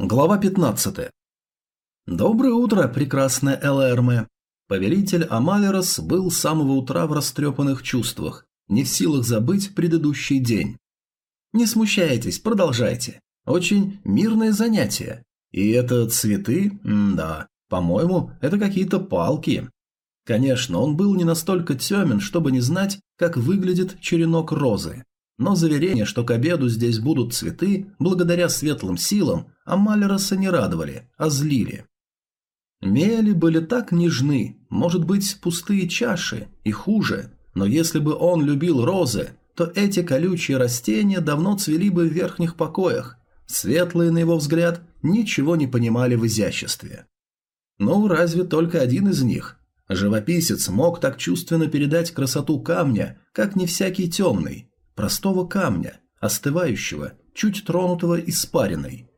Глава 15. Доброе утро, прекрасная Элэрме. Повелитель Амалерос был с самого утра в растрепанных чувствах, не в силах забыть предыдущий день. Не смущайтесь, продолжайте. Очень мирное занятие. И это цветы? М да, по-моему, это какие-то палки. Конечно, он был не настолько темен, чтобы не знать, как выглядит черенок розы. Но заверение, что к обеду здесь будут цветы, благодаря светлым силам, Амалероса не радовали, а злили. Мели были так нежны, может быть, пустые чаши, и хуже, но если бы он любил розы, то эти колючие растения давно цвели бы в верхних покоях. Светлые, на его взгляд, ничего не понимали в изяществе. Ну, разве только один из них. Живописец мог так чувственно передать красоту камня, как не всякий темный, простого камня, остывающего, чуть тронутого испариной.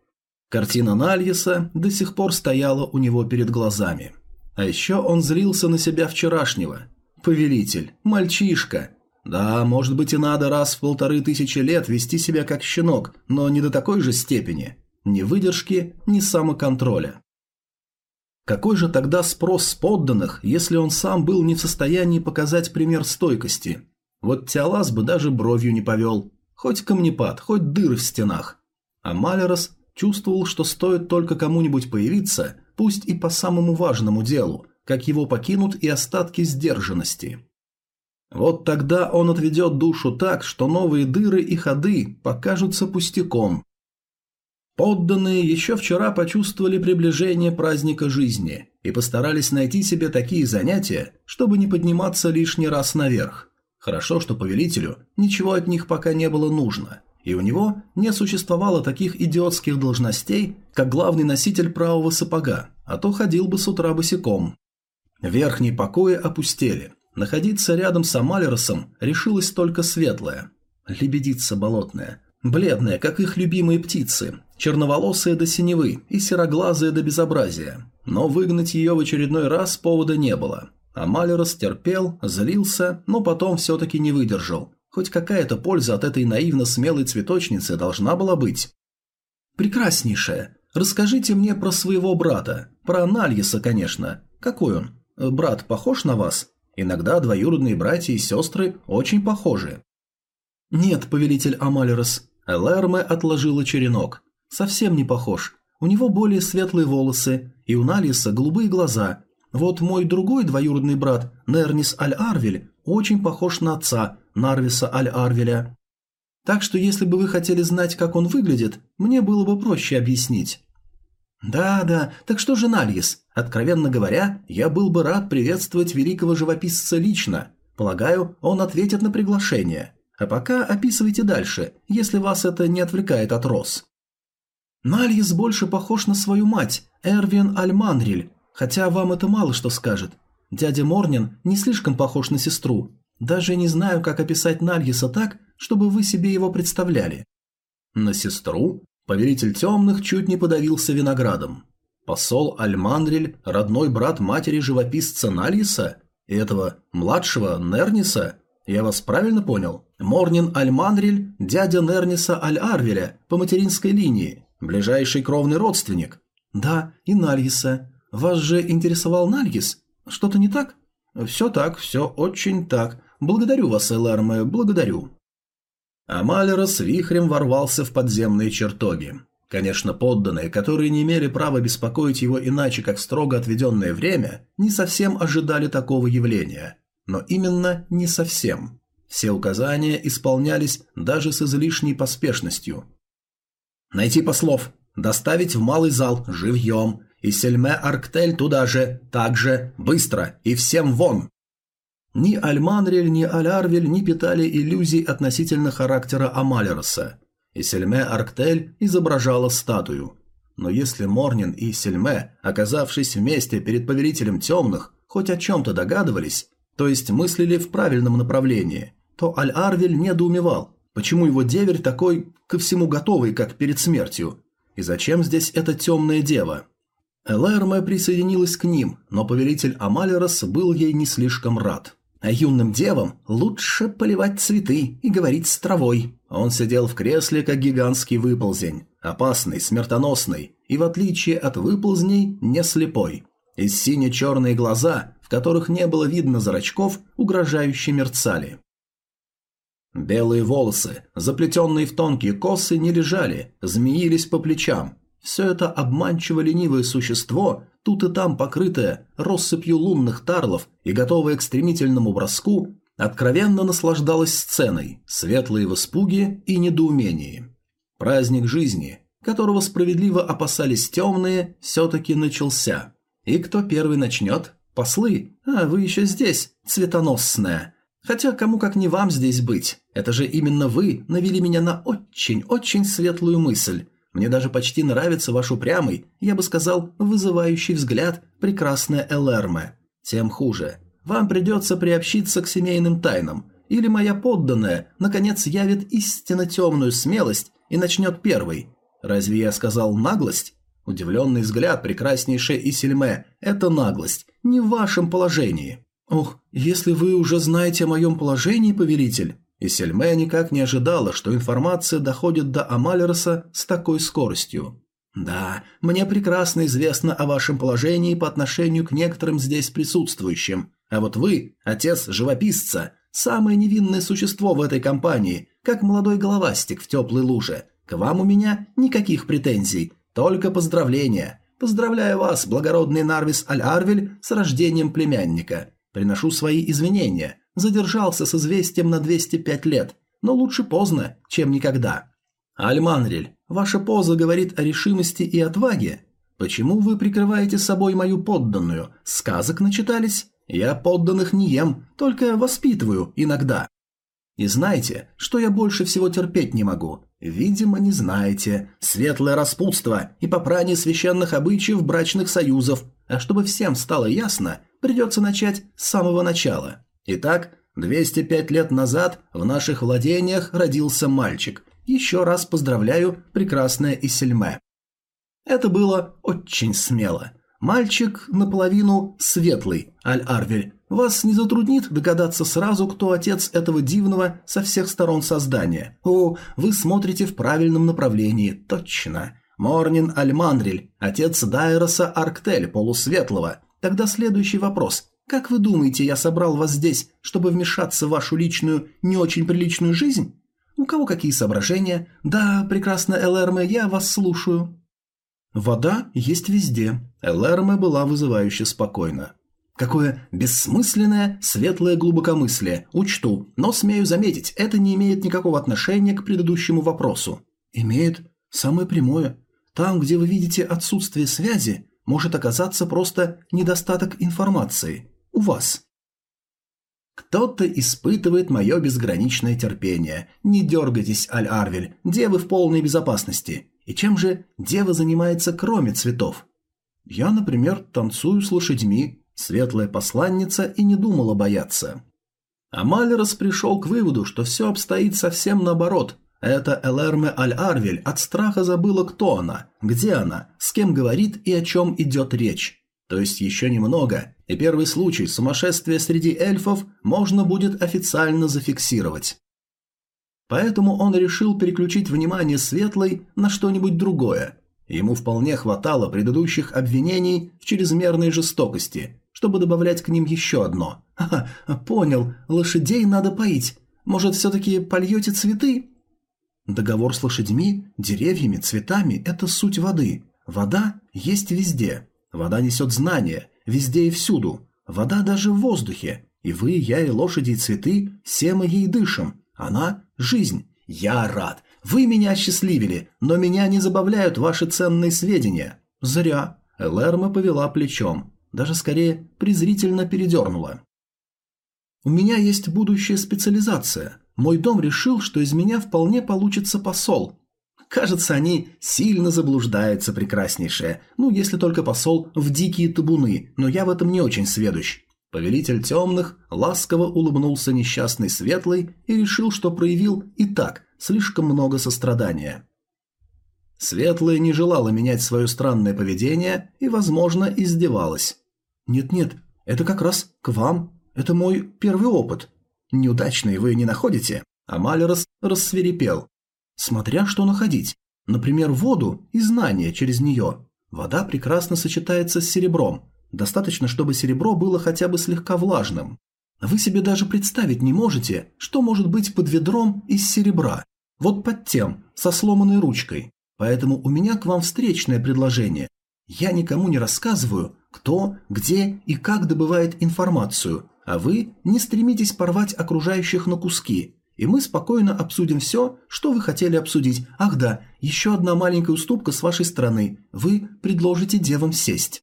Картина Нальеса до сих пор стояла у него перед глазами. А еще он злился на себя вчерашнего. Повелитель, мальчишка. Да, может быть и надо раз в полторы тысячи лет вести себя как щенок, но не до такой же степени. Ни выдержки, ни самоконтроля. Какой же тогда спрос с подданных, если он сам был не в состоянии показать пример стойкости? Вот Теолас бы даже бровью не повел. Хоть камнепад, хоть дыры в стенах. А Малерос чувствовал, что стоит только кому-нибудь появиться, пусть и по самому важному делу, как его покинут и остатки сдержанности. Вот тогда он отведет душу так, что новые дыры и ходы покажутся пустяком. Подданные еще вчера почувствовали приближение праздника жизни и постарались найти себе такие занятия, чтобы не подниматься лишний раз наверх. Хорошо, что повелителю ничего от них пока не было нужно, и у него не существовало таких идиотских должностей, как главный носитель правого сапога, а то ходил бы с утра босиком. Верхние покои опустели. Находиться рядом с Амалеросом решилась только светлая. Лебедица болотная. Бледная, как их любимые птицы. Черноволосая до синевы и сероглазая до безобразия. Но выгнать ее в очередной раз повода не было. А терпел, злился, но потом все-таки не выдержал. Хоть какая-то польза от этой наивно-смелой цветочницы должна была быть. «Прекраснейшая, расскажите мне про своего брата. Про Нальеса, конечно. Какой он? Брат похож на вас? Иногда двоюродные братья и сестры очень похожи». «Нет, повелитель Амалерос». Элэрме отложила черенок. «Совсем не похож. У него более светлые волосы, и у Нальеса голубые глаза, вот мой другой двоюродный брат, Нернис Аль-Арвель, очень похож на отца, Нарвиса Аль-Арвеля. Так что если бы вы хотели знать, как он выглядит, мне было бы проще объяснить. Да-да, так что же Нальис? Откровенно говоря, я был бы рад приветствовать великого живописца лично. Полагаю, он ответит на приглашение. А пока описывайте дальше, если вас это не отвлекает от роз. Нальис больше похож на свою мать, Эрвин Альманриль, Хотя вам это мало что скажет. Дядя Морнин не слишком похож на сестру. Даже не знаю, как описать Нальеса так, чтобы вы себе его представляли. На сестру? Повелитель темных чуть не подавился виноградом. Посол Альманриль, родной брат матери живописца Нальеса? И этого младшего Нерниса? Я вас правильно понял? Морнин Альманриль – дядя Нерниса Аль-Арвеля по материнской линии, ближайший кровный родственник. Да, и Нальеса. Вас же интересовал Нальгис? Что-то не так? Все так, все очень так. Благодарю вас, Эларме, благодарю. Амалера с вихрем ворвался в подземные чертоги. Конечно, подданные, которые не имели права беспокоить его иначе, как строго отведенное время, не совсем ожидали такого явления. Но именно не совсем. Все указания исполнялись даже с излишней поспешностью. «Найти послов, доставить в малый зал, живьем, и Сельме Арктель туда же, так же, быстро, и всем вон!» Ни Альманрель, ни Алярвель не питали иллюзий относительно характера Амалероса, и Сельме Арктель изображала статую. Но если Морнин и Сельме, оказавшись вместе перед повелителем темных, хоть о чем-то догадывались, то есть мыслили в правильном направлении, то Аль-Арвель недоумевал, почему его деверь такой ко всему готовый, как перед смертью, и зачем здесь эта темная дева. Элэрме присоединилась к ним, но повелитель Амалерос был ей не слишком рад. А юным девам лучше поливать цветы и говорить с травой. Он сидел в кресле, как гигантский выползень, опасный, смертоносный, и, в отличие от выползней, не слепой. И сине-черные глаза, в которых не было видно зрачков, угрожающе мерцали. Белые волосы, заплетенные в тонкие косы, не лежали, змеились по плечам. Все это обманчиво ленивое существо, тут и там покрытое россыпью лунных тарлов и готовое к стремительному броску, откровенно наслаждалось сценой, светлые в испуге и недоумении. Праздник жизни, которого справедливо опасались темные, все-таки начался. И кто первый начнет? Послы. А, вы еще здесь, цветоносная. Хотя кому как не вам здесь быть. Это же именно вы навели меня на очень-очень светлую мысль. Мне даже почти нравится ваш упрямый, я бы сказал, вызывающий взгляд, прекрасная Элэрме. Тем хуже. Вам придется приобщиться к семейным тайнам. Или моя подданная, наконец, явит истинно темную смелость и начнет первой. Разве я сказал наглость? Удивленный взгляд прекраснейшей Исельме – это наглость, не в вашем положении. «Ох, если вы уже знаете о моем положении, повелитель...» И Сельме никак не ожидала, что информация доходит до Амалероса с такой скоростью. «Да, мне прекрасно известно о вашем положении по отношению к некоторым здесь присутствующим. А вот вы, отец живописца, самое невинное существо в этой компании, как молодой головастик в теплой луже. К вам у меня никаких претензий, только поздравления. Поздравляю вас, благородный Нарвис Аль-Арвель, с рождением племянника. Приношу свои извинения. Задержался с известием на 205 лет, но лучше поздно, чем никогда. Альманрель, ваша поза говорит о решимости и отваге. Почему вы прикрываете собой мою подданную? Сказок начитались? Я подданных не ем, только воспитываю иногда. И знаете, что я больше всего терпеть не могу? Видимо, не знаете. Светлое распутство и попрание священных обычаев брачных союзов. А чтобы всем стало ясно, придется начать с самого начала. Итак, 205 лет назад в наших владениях родился мальчик. Еще раз поздравляю, прекрасная Исельме. Это было очень смело. Мальчик наполовину светлый, Аль-Арвель. Вас не затруднит догадаться сразу, кто отец этого дивного со всех сторон создания. О, вы смотрите в правильном направлении, точно. Морнин Аль-Мандриль, отец Дайроса Арктель, полусветлого. Тогда следующий вопрос. Как вы думаете, я собрал вас здесь, чтобы вмешаться в вашу личную, не очень приличную жизнь? У кого какие соображения? Да, прекрасно, Элэрме, я вас слушаю. Вода есть везде. Элэрме была вызывающе спокойна. Какое бессмысленное, светлое глубокомыслие. Учту, но смею заметить, это не имеет никакого отношения к предыдущему вопросу. Имеет самое прямое. Там, где вы видите отсутствие связи, может оказаться просто недостаток информации. У вас. Кто-то испытывает мое безграничное терпение. Не дергайтесь, Аль-Арвель, девы в полной безопасности. И чем же дева занимается кроме цветов? Я, например, танцую с лошадьми, светлая посланница и не думала бояться. Амалерос пришел к выводу, что все обстоит совсем наоборот – это Элэрме Аль-Арвель от страха забыла, кто она, где она, с кем говорит и о чем идет речь. То есть еще немного, и первый случай сумасшествия среди эльфов можно будет официально зафиксировать. Поэтому он решил переключить внимание Светлой на что-нибудь другое. Ему вполне хватало предыдущих обвинений в чрезмерной жестокости, чтобы добавлять к ним еще одно. «Ха, понял, лошадей надо поить. Может, все-таки польете цветы?» Договор с лошадьми, деревьями, цветами – это суть воды. Вода есть везде. Вода несет знания, везде и всюду. Вода даже в воздухе. И вы, я и лошади и цветы, все мы ей дышим. Она – жизнь. Я рад. Вы меня осчастливили, но меня не забавляют ваши ценные сведения. Зря. Элэрма повела плечом. Даже скорее презрительно передернула. У меня есть будущая специализация. Мой дом решил, что из меня вполне получится посол. Кажется, они сильно заблуждаются, прекраснейшая. Ну, если только посол в дикие табуны, но я в этом не очень сведущ. Повелитель темных ласково улыбнулся несчастный светлый и решил, что проявил и так слишком много сострадания. Светлая не желала менять свое странное поведение и, возможно, издевалась. «Нет-нет, это как раз к вам. Это мой первый опыт. Неудачный вы не находите?» А Малерос рассверепел. «Смотря что находить. Например, воду и знания через нее. Вода прекрасно сочетается с серебром. Достаточно, чтобы серебро было хотя бы слегка влажным. Вы себе даже представить не можете, что может быть под ведром из серебра. Вот под тем, со сломанной ручкой. Поэтому у меня к вам встречное предложение. Я никому не рассказываю, кто, где и как добывает информацию, а вы не стремитесь порвать окружающих на куски, и мы спокойно обсудим все, что вы хотели обсудить. Ах да, еще одна маленькая уступка с вашей стороны. Вы предложите девам сесть.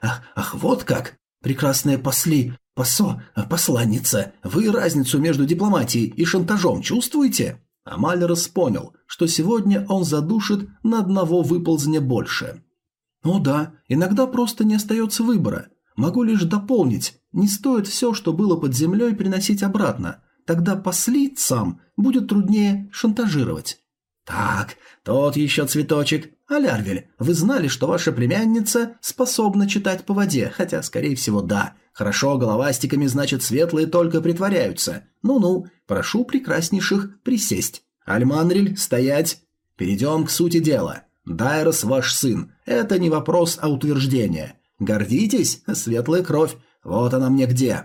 Ах, ах, вот как! Прекрасная посли, посо, посланница, вы разницу между дипломатией и шантажом чувствуете? А понял, что сегодня он задушит на одного выползня больше. О да, иногда просто не остается выбора. Могу лишь дополнить, не стоит все, что было под землей, приносить обратно. Тогда послить сам будет труднее шантажировать. Так, тот еще цветочек. Алярвель, вы знали, что ваша племянница способна читать по воде, хотя, скорее всего, да. Хорошо, головастиками, значит, светлые только притворяются. Ну-ну, прошу прекраснейших присесть. Альманриль, стоять. Перейдем к сути дела. Дайрос ваш сын. Это не вопрос, а утверждение. Гордитесь? Светлая кровь. Вот она мне где.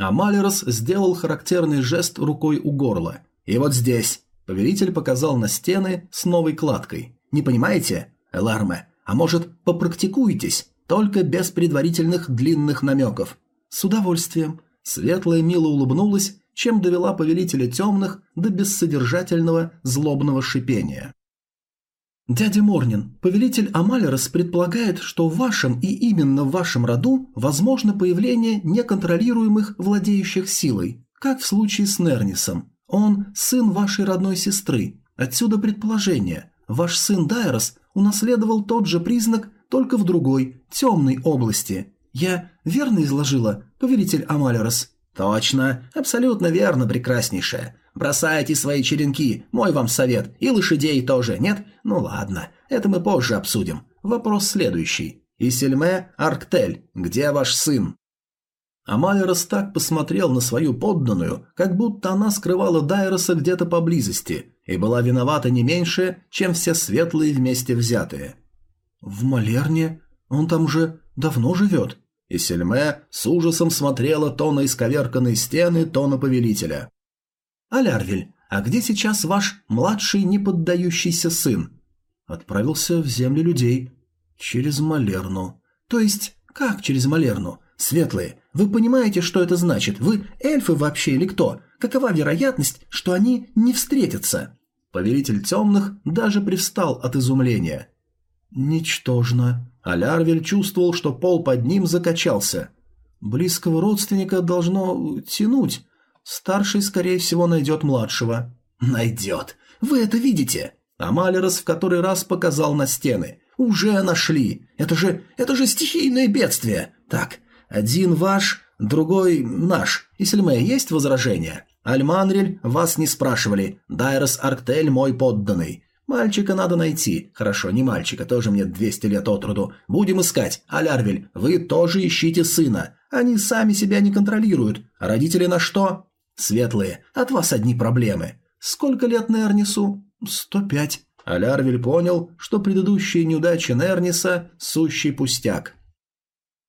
А Малерос сделал характерный жест рукой у горла. И вот здесь. Повелитель показал на стены с новой кладкой. Не понимаете? Эларме, а может, попрактикуетесь? Только без предварительных длинных намеков. С удовольствием. Светлая мило улыбнулась, чем довела повелителя темных до бессодержательного злобного шипения. «Дядя Морнин, повелитель Амалерос предполагает, что в вашем и именно в вашем роду возможно появление неконтролируемых владеющих силой, как в случае с Нернисом. Он – сын вашей родной сестры. Отсюда предположение. Ваш сын Дайрос унаследовал тот же признак, только в другой, темной области. Я верно изложила, повелитель Амалерос?» «Точно, абсолютно верно, прекраснейшая. Бросайте свои черенки, мой вам совет, и лошадей тоже, нет? Ну ладно, это мы позже обсудим. Вопрос следующий. Исельме Арктель, где ваш сын?» Амалерос так посмотрел на свою подданную, как будто она скрывала Дайроса где-то поблизости и была виновата не меньше, чем все светлые вместе взятые. «В Малерне? Он там уже давно живет?» И Сельме с ужасом смотрела то на исковерканные стены, то на повелителя. «Алярвель, а где сейчас ваш младший неподдающийся сын?» Отправился в земли людей. Через Малерну. То есть, как через Малерну? Светлые, вы понимаете, что это значит? Вы эльфы вообще или кто? Какова вероятность, что они не встретятся? Повелитель темных даже привстал от изумления. Ничтожно. Алярвель чувствовал, что пол под ним закачался. Близкого родственника должно тянуть. Старший, скорее всего, найдет младшего. Найдет. Вы это видите? Амалерос в который раз показал на стены. Уже нашли. Это же... это же стихийное бедствие. Так, один ваш, другой наш. Исельме, есть возражения? Альманрель, вас не спрашивали. Дайрос Арктель мой подданный. Мальчика надо найти. Хорошо, не мальчика, тоже мне 200 лет от роду. Будем искать. Алярвель, вы тоже ищите сына. Они сами себя не контролируют. А родители на что? Светлые, от вас одни проблемы. Сколько лет Нернису? 105. Алярвель понял, что предыдущие неудачи Нерниса – сущий пустяк.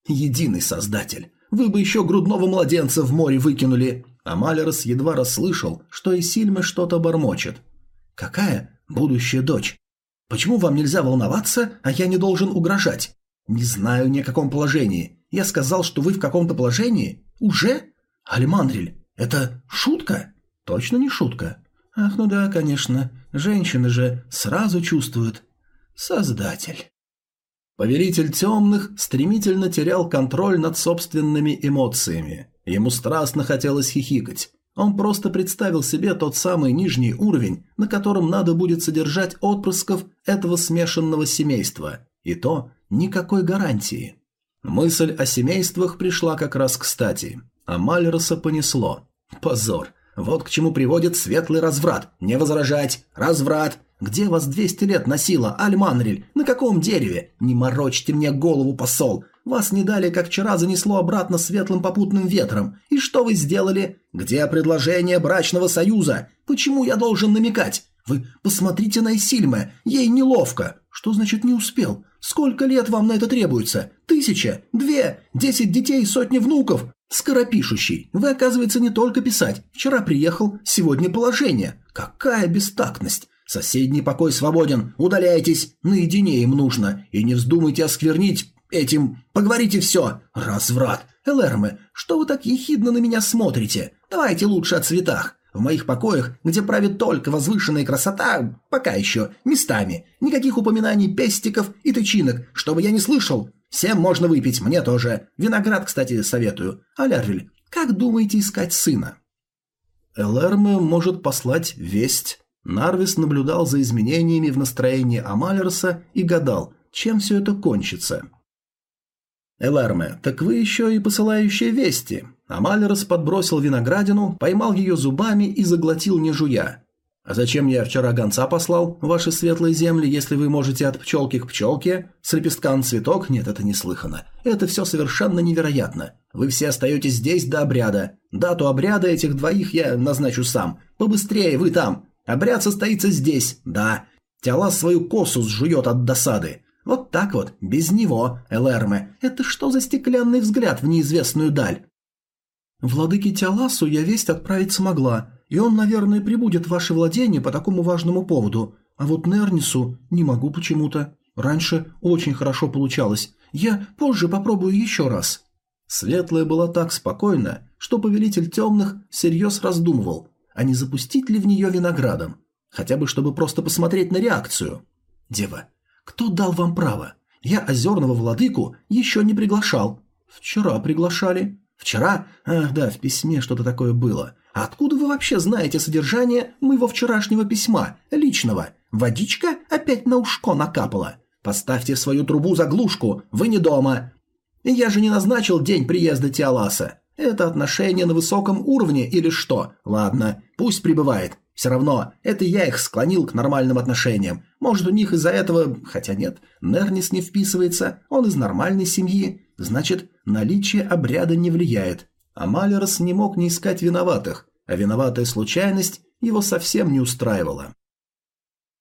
Единый создатель. Вы бы еще грудного младенца в море выкинули. А Малерос едва расслышал, что Исильме что-то бормочет. Какая будущая дочь? Почему вам нельзя волноваться, а я не должен угрожать? Не знаю ни о каком положении. Я сказал, что вы в каком-то положении? Уже? Альмандриль, это шутка? Точно не шутка. Ах, ну да, конечно. Женщины же сразу чувствуют. Создатель. Повелитель темных стремительно терял контроль над собственными эмоциями. Ему страстно хотелось хихикать. Он просто представил себе тот самый нижний уровень, на котором надо будет содержать отпрысков этого смешанного семейства. И то никакой гарантии. Мысль о семействах пришла как раз кстати. А Мальроса понесло. Позор. Вот к чему приводит светлый разврат. Не возражать. Разврат. Где вас 200 лет носила, Альманриль? На каком дереве? Не морочьте мне голову, посол. Вас не дали, как вчера занесло обратно светлым попутным ветром. И что вы сделали? Где предложение брачного союза? Почему я должен намекать? Вы посмотрите на Исильме, ей неловко. Что значит не успел? Сколько лет вам на это требуется? Тысяча? Две? Десять детей, сотни внуков? Скоропишущий. Вы, оказывается, не только писать. Вчера приехал, сегодня положение. Какая бестактность. Соседний покой свободен. Удаляйтесь. Наедине им нужно. И не вздумайте осквернить этим. Поговорите все. Разврат. Элэрме, что вы так ехидно на меня смотрите? Давайте лучше о цветах. В моих покоях, где правит только возвышенная красота, пока еще, местами, никаких упоминаний пестиков и тычинок, чтобы я не слышал. Всем можно выпить, мне тоже. Виноград, кстати, советую. Алярвель, как думаете искать сына? Элэрме может послать весть. Нарвис наблюдал за изменениями в настроении Амалерса и гадал, чем все это кончится. «Элэрме, так вы еще и посылающие вести. Амалерос подбросил виноградину, поймал ее зубами и заглотил не жуя. «А зачем я вчера гонца послал, ваши светлые земли, если вы можете от пчелки к пчелке? С лепестка цветок? Нет, это неслыханно. Это все совершенно невероятно. Вы все остаетесь здесь до обряда. Дату обряда этих двоих я назначу сам. Побыстрее, вы там. Обряд состоится здесь, да. Тяла свою косу сжует от досады. Вот так вот, без него, Элэрме. Это что за стеклянный взгляд в неизвестную даль? Владыке Тиаласу я весть отправить смогла, и он, наверное, прибудет в ваше владение по такому важному поводу. А вот Нернису не могу почему-то. Раньше очень хорошо получалось. Я позже попробую еще раз». Светлая была так спокойна, что повелитель темных всерьез раздумывал, а не запустить ли в нее виноградом, хотя бы чтобы просто посмотреть на реакцию. «Дева, кто дал вам право? Я озерного владыку еще не приглашал». «Вчера приглашали. Вчера? Ах, да, в письме что-то такое было. А откуда вы вообще знаете содержание моего вчерашнего письма, личного? Водичка опять на ушко накапала. Поставьте свою трубу заглушку, вы не дома. Я же не назначил день приезда Тиаласа. Это отношение на высоком уровне или что? Ладно, пусть прибывает. Все равно, это я их склонил к нормальным отношениям. Может, у них из-за этого... Хотя нет, Нернис не вписывается, он из нормальной семьи. Значит, наличие обряда не влияет. А Малерос не мог не искать виноватых, а виноватая случайность его совсем не устраивала.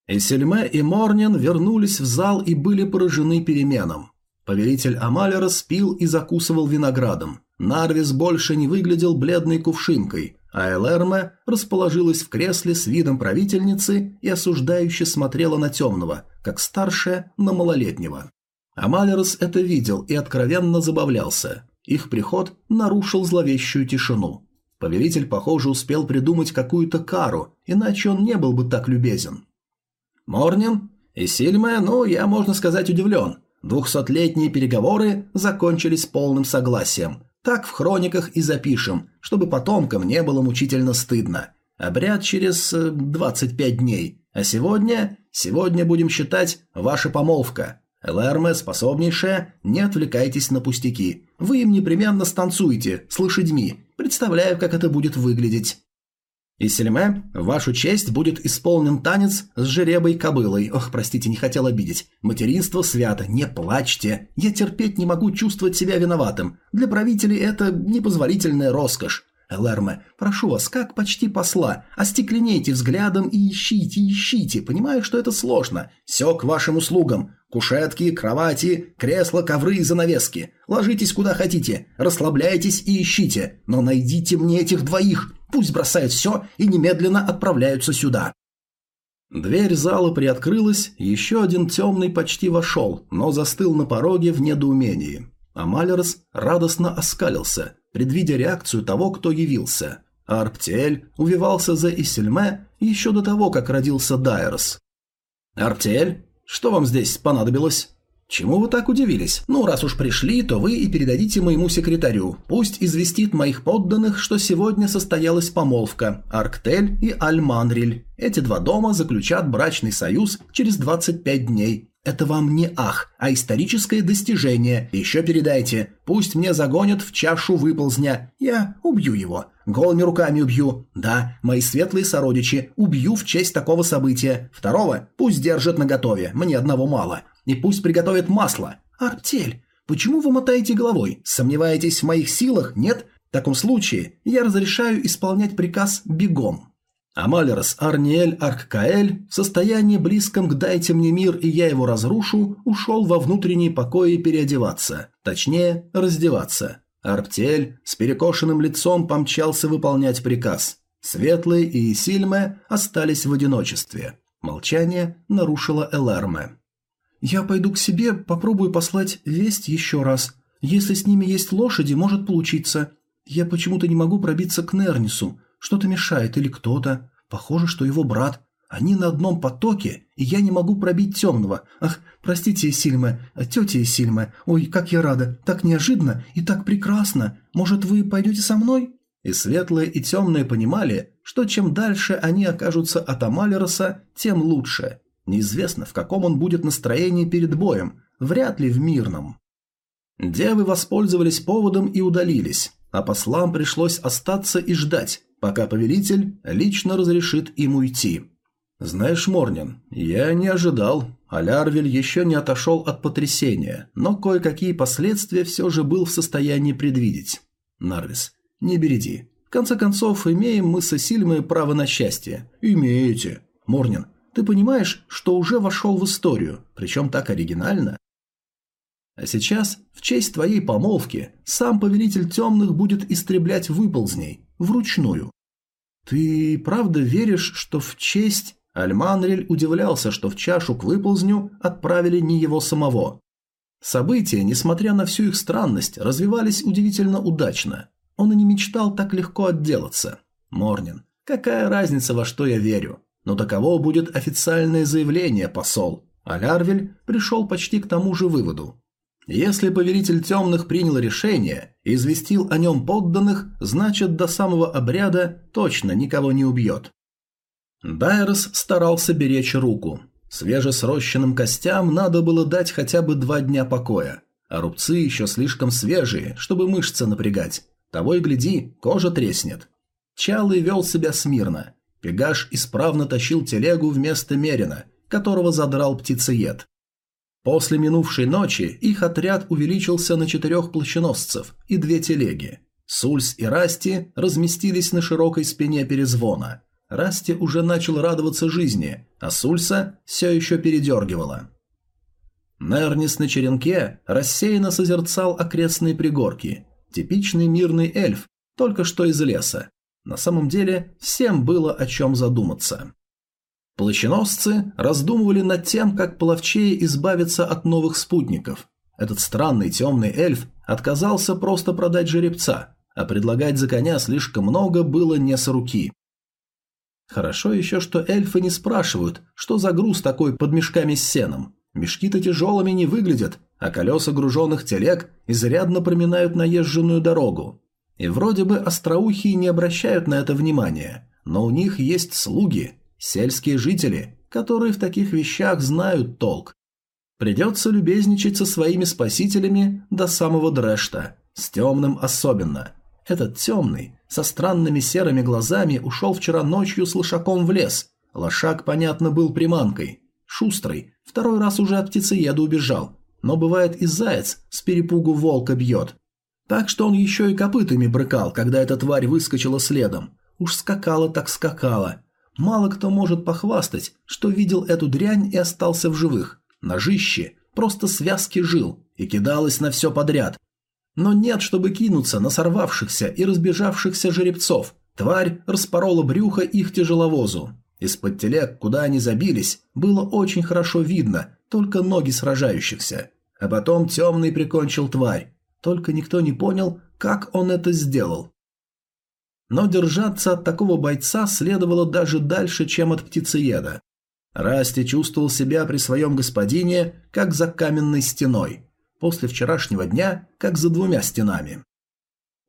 Эсельме и Морнин вернулись в зал и были поражены переменам. Повелитель Амалерос пил и закусывал виноградом. Нарвис больше не выглядел бледной кувшинкой, а Элэрме расположилась в кресле с видом правительницы и осуждающе смотрела на темного, как старшая на малолетнего. Амалерос это видел и откровенно забавлялся. Их приход нарушил зловещую тишину. Повелитель, похоже, успел придумать какую-то кару, иначе он не был бы так любезен. Морнин и Сильме, ну, я, можно сказать, удивлен. Двухсотлетние переговоры закончились полным согласием. Так в хрониках и запишем, чтобы потомкам не было мучительно стыдно. Обряд через 25 э, дней. А сегодня... Сегодня будем считать ваша помолвка. Элэрме, способнейшая, не отвлекайтесь на пустяки. Вы им непременно станцуете, с лошадьми. Представляю, как это будет выглядеть. И Сельме, в вашу честь будет исполнен танец с жеребой кобылой. Ох, простите, не хотел обидеть. Материнство свято, не плачьте. Я терпеть не могу чувствовать себя виноватым. Для правителей это непозволительная роскошь. Элэрме, прошу вас, как почти посла, остекленейте взглядом и ищите, ищите. Понимаю, что это сложно. Все к вашим услугам. Кушетки, кровати, кресла, ковры и занавески. Ложитесь куда хотите, расслабляйтесь и ищите. Но найдите мне этих двоих. Пусть бросают все и немедленно отправляются сюда. Дверь зала приоткрылась, еще один темный почти вошел, но застыл на пороге в недоумении. А Малерс радостно оскалился, предвидя реакцию того, кто явился. А Арптель увивался за Исельме еще до того, как родился Дайрос. «Арптель, что вам здесь понадобилось?» «Чему вы так удивились? Ну, раз уж пришли, то вы и передадите моему секретарю. Пусть известит моих подданных, что сегодня состоялась помолвка. Арктель и Альманриль. Эти два дома заключат брачный союз через 25 дней. Это вам не ах, а историческое достижение. Еще передайте. Пусть мне загонят в чашу выползня. Я убью его. Голыми руками убью. Да, мои светлые сородичи. Убью в честь такого события. Второго пусть держат наготове. Мне одного мало. И пусть приготовят масло. Артель, почему вы мотаете головой? Сомневаетесь в моих силах? Нет? В таком случае я разрешаю исполнять приказ бегом. Амалерс Арниэль Арккаэль в состоянии близком к «дайте мне мир, и я его разрушу» ушел во внутренние покои переодеваться, точнее, раздеваться. Арптиэль с перекошенным лицом помчался выполнять приказ. Светлые и Сильме остались в одиночестве. Молчание нарушила Элэрме. «Я пойду к себе, попробую послать весть еще раз. Если с ними есть лошади, может получиться. Я почему-то не могу пробиться к Нернису. Что-то мешает или кто-то. Похоже, что его брат. Они на одном потоке, и я не могу пробить темного. Ах, простите, Сильме, тетя Сильме. Ой, как я рада. Так неожиданно и так прекрасно. Может, вы пойдете со мной?» И светлые, и темные понимали, что чем дальше они окажутся от Амалероса, тем лучше. Неизвестно, в каком он будет настроении перед боем, вряд ли в мирном. Девы воспользовались поводом и удалились, а послам пришлось остаться и ждать, пока повелитель лично разрешит им уйти. «Знаешь, Морнин, я не ожидал. Алярвель еще не отошел от потрясения, но кое-какие последствия все же был в состоянии предвидеть. Нарвис, не береди. В конце концов, имеем мы с Эсильмой право на счастье. Имеете. Морнин, ты понимаешь, что уже вошел в историю, причем так оригинально? А сейчас, в честь твоей помолвки, сам повелитель темных будет истреблять выползней, вручную. Ты правда веришь, что в честь... Альманрель удивлялся, что в чашу к выползню отправили не его самого. События, несмотря на всю их странность, развивались удивительно удачно. Он и не мечтал так легко отделаться. Морнин, какая разница, во что я верю? Но таково будет официальное заявление, посол. А Лярвель пришел почти к тому же выводу. Если повелитель темных принял решение и известил о нем подданных, значит до самого обряда точно никого не убьет. Дайрос старался беречь руку. Свежесрощенным костям надо было дать хотя бы два дня покоя, а рубцы еще слишком свежие, чтобы мышцы напрягать. Того и гляди, кожа треснет. Чалый вел себя смирно. Пегаш исправно тащил телегу вместо Мерина, которого задрал птицеед. После минувшей ночи их отряд увеличился на четырех плащеносцев и две телеги. Сульс и Расти разместились на широкой спине перезвона. Расти уже начал радоваться жизни, а Сульса все еще передергивала. Нернис на черенке рассеянно созерцал окрестные пригорки. Типичный мирный эльф, только что из леса. На самом деле, всем было о чем задуматься. Плащеносцы раздумывали над тем, как половчее избавиться от новых спутников. Этот странный темный эльф отказался просто продать жеребца, а предлагать за коня слишком много было не с руки. Хорошо еще, что эльфы не спрашивают, что за груз такой под мешками с сеном. Мешки-то тяжелыми не выглядят, а колеса груженных телег изрядно проминают наезженную дорогу. И вроде бы остроухие не обращают на это внимания, но у них есть слуги, сельские жители, которые в таких вещах знают толк. Придется любезничать со своими спасителями до самого Дрэшта, с темным особенно. Этот темный, со странными серыми глазами, ушел вчера ночью с лошаком в лес. Лошак, понятно, был приманкой. Шустрый, второй раз уже от птицееда убежал, но бывает и заяц с перепугу волка бьет. Так что он еще и копытами брыкал, когда эта тварь выскочила следом. Уж скакала так скакала. Мало кто может похвастать, что видел эту дрянь и остался в живых. Ножище просто связки жил и кидалось на все подряд. Но нет, чтобы кинуться на сорвавшихся и разбежавшихся жеребцов. Тварь распорола брюхо их тяжеловозу. Из-под телег, куда они забились, было очень хорошо видно, только ноги сражающихся. А потом темный прикончил тварь. Только никто не понял, как он это сделал. Но держаться от такого бойца следовало даже дальше, чем от птицееда. Расти чувствовал себя при своем господине, как за каменной стеной. После вчерашнего дня, как за двумя стенами.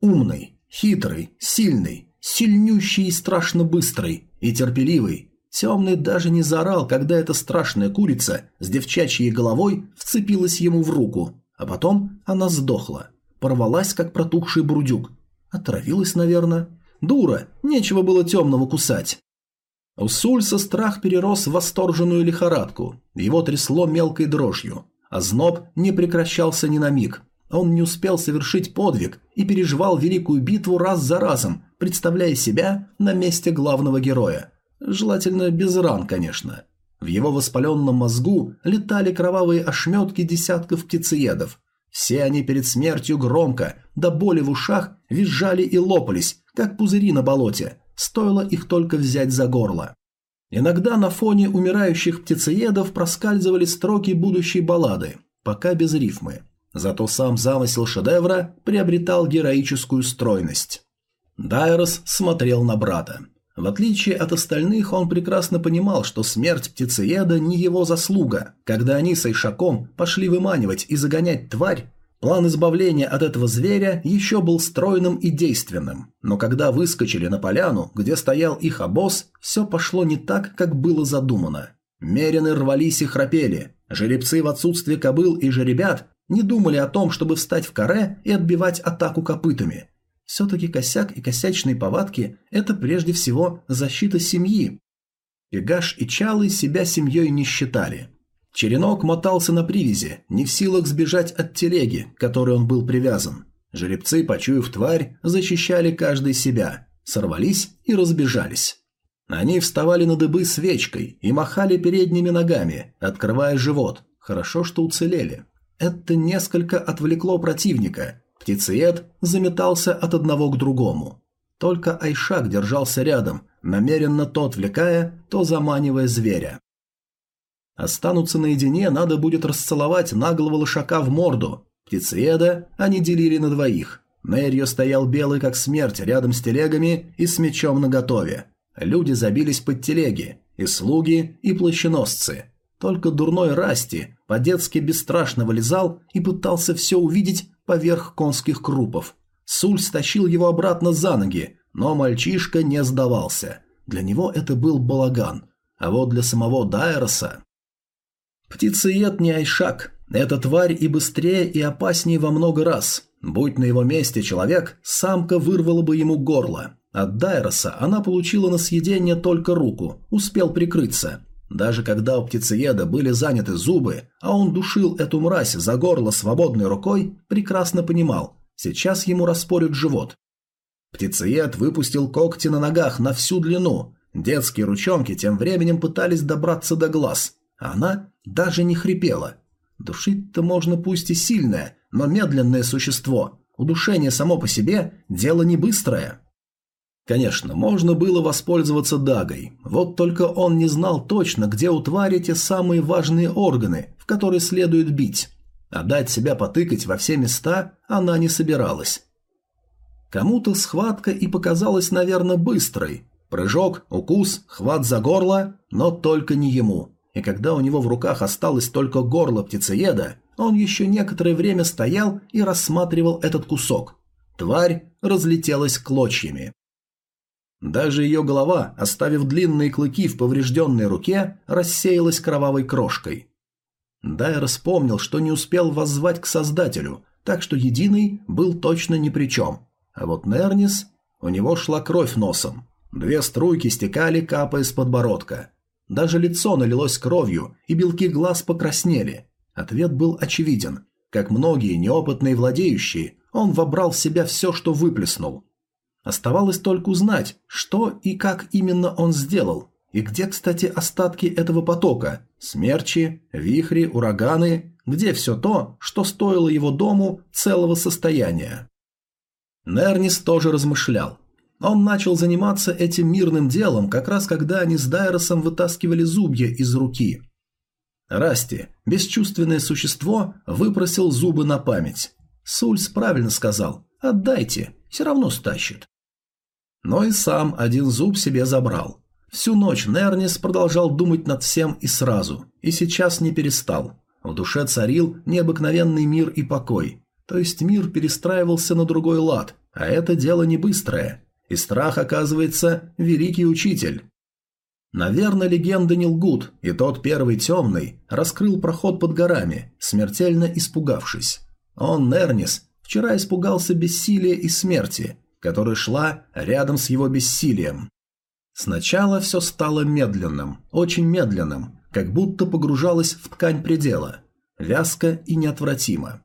Умный, хитрый, сильный, сильнющий и страшно быстрый, и терпеливый. Темный даже не заорал, когда эта страшная курица с девчачьей головой вцепилась ему в руку, а потом она сдохла. Порвалась, как протухший бурдюк. Отравилась, наверное. Дура, нечего было темного кусать. У Сульса страх перерос в восторженную лихорадку. Его трясло мелкой дрожью. А зноб не прекращался ни на миг. Он не успел совершить подвиг и переживал великую битву раз за разом, представляя себя на месте главного героя. Желательно без ран, конечно. В его воспаленном мозгу летали кровавые ошметки десятков птицеедов. Все они перед смертью громко, до боли в ушах, визжали и лопались, как пузыри на болоте, стоило их только взять за горло. Иногда на фоне умирающих птицеедов проскальзывали строки будущей баллады, пока без рифмы. Зато сам замысел шедевра приобретал героическую стройность. Дайрос смотрел на брата. В отличие от остальных, он прекрасно понимал, что смерть птицееда не его заслуга. Когда они с Айшаком пошли выманивать и загонять тварь, план избавления от этого зверя еще был стройным и действенным. Но когда выскочили на поляну, где стоял их обоз, все пошло не так, как было задумано. Мерины рвались и храпели. Жеребцы в отсутствие кобыл и жеребят не думали о том, чтобы встать в каре и отбивать атаку копытами – все-таки косяк и косячные повадки – это прежде всего защита семьи. Пегаш и Чалы себя семьей не считали. Черенок мотался на привязи, не в силах сбежать от телеги, к которой он был привязан. Жеребцы, почуяв тварь, защищали каждый себя, сорвались и разбежались. Они вставали на дыбы свечкой и махали передними ногами, открывая живот. Хорошо, что уцелели. Это несколько отвлекло противника, Птицеед заметался от одного к другому. Только Айшак держался рядом, намеренно то отвлекая, то заманивая зверя. Останутся наедине, надо будет расцеловать наглого лошака в морду. Птицееда они делили на двоих. Нерьо стоял белый как смерть рядом с телегами и с мечом наготове. Люди забились под телеги, и слуги, и плащеносцы. Только дурной Расти по-детски бесстрашно вылезал и пытался все увидеть поверх конских крупов. Суль стащил его обратно за ноги, но мальчишка не сдавался. Для него это был балаган. А вот для самого Дайроса... Птицеед не Айшак. Эта тварь и быстрее, и опаснее во много раз. Будь на его месте человек, самка вырвала бы ему горло. От Дайроса она получила на съедение только руку, успел прикрыться. Даже когда у птицееда были заняты зубы, а он душил эту мразь за горло свободной рукой, прекрасно понимал, сейчас ему распорят живот. Птицеед выпустил когти на ногах на всю длину. Детские ручонки тем временем пытались добраться до глаз, она даже не хрипела. Душить-то можно пусть и сильное, но медленное существо. Удушение само по себе – дело не быстрое. Конечно, можно было воспользоваться дагой, вот только он не знал точно, где у твари те самые важные органы, в которые следует бить. А дать себя потыкать во все места она не собиралась. Кому-то схватка и показалась, наверное, быстрой. Прыжок, укус, хват за горло, но только не ему. И когда у него в руках осталось только горло птицееда, он еще некоторое время стоял и рассматривал этот кусок. Тварь разлетелась клочьями. Даже ее голова, оставив длинные клыки в поврежденной руке, рассеялась кровавой крошкой. Дайр вспомнил, что не успел воззвать к Создателю, так что Единый был точно ни при чем. А вот Нернис... У него шла кровь носом. Две струйки стекали, капая с подбородка. Даже лицо налилось кровью, и белки глаз покраснели. Ответ был очевиден. Как многие неопытные владеющие, он вобрал в себя все, что выплеснул. Оставалось только узнать, что и как именно он сделал, и где, кстати, остатки этого потока – смерчи, вихри, ураганы, где все то, что стоило его дому целого состояния. Нернис тоже размышлял. Он начал заниматься этим мирным делом, как раз когда они с Дайросом вытаскивали зубья из руки. Расти, бесчувственное существо, выпросил зубы на память. Сульс правильно сказал «отдайте, все равно стащит». Но и сам один зуб себе забрал. Всю ночь Нернис продолжал думать над всем и сразу, и сейчас не перестал. В душе царил необыкновенный мир и покой. То есть мир перестраивался на другой лад, а это дело не быстрое. И страх, оказывается, великий учитель. Наверное, легенды не лгут, и тот первый темный раскрыл проход под горами, смертельно испугавшись. Он, Нернис, вчера испугался бессилия и смерти, которая шла рядом с его бессилием. Сначала все стало медленным, очень медленным, как будто погружалось в ткань предела, вязко и неотвратимо.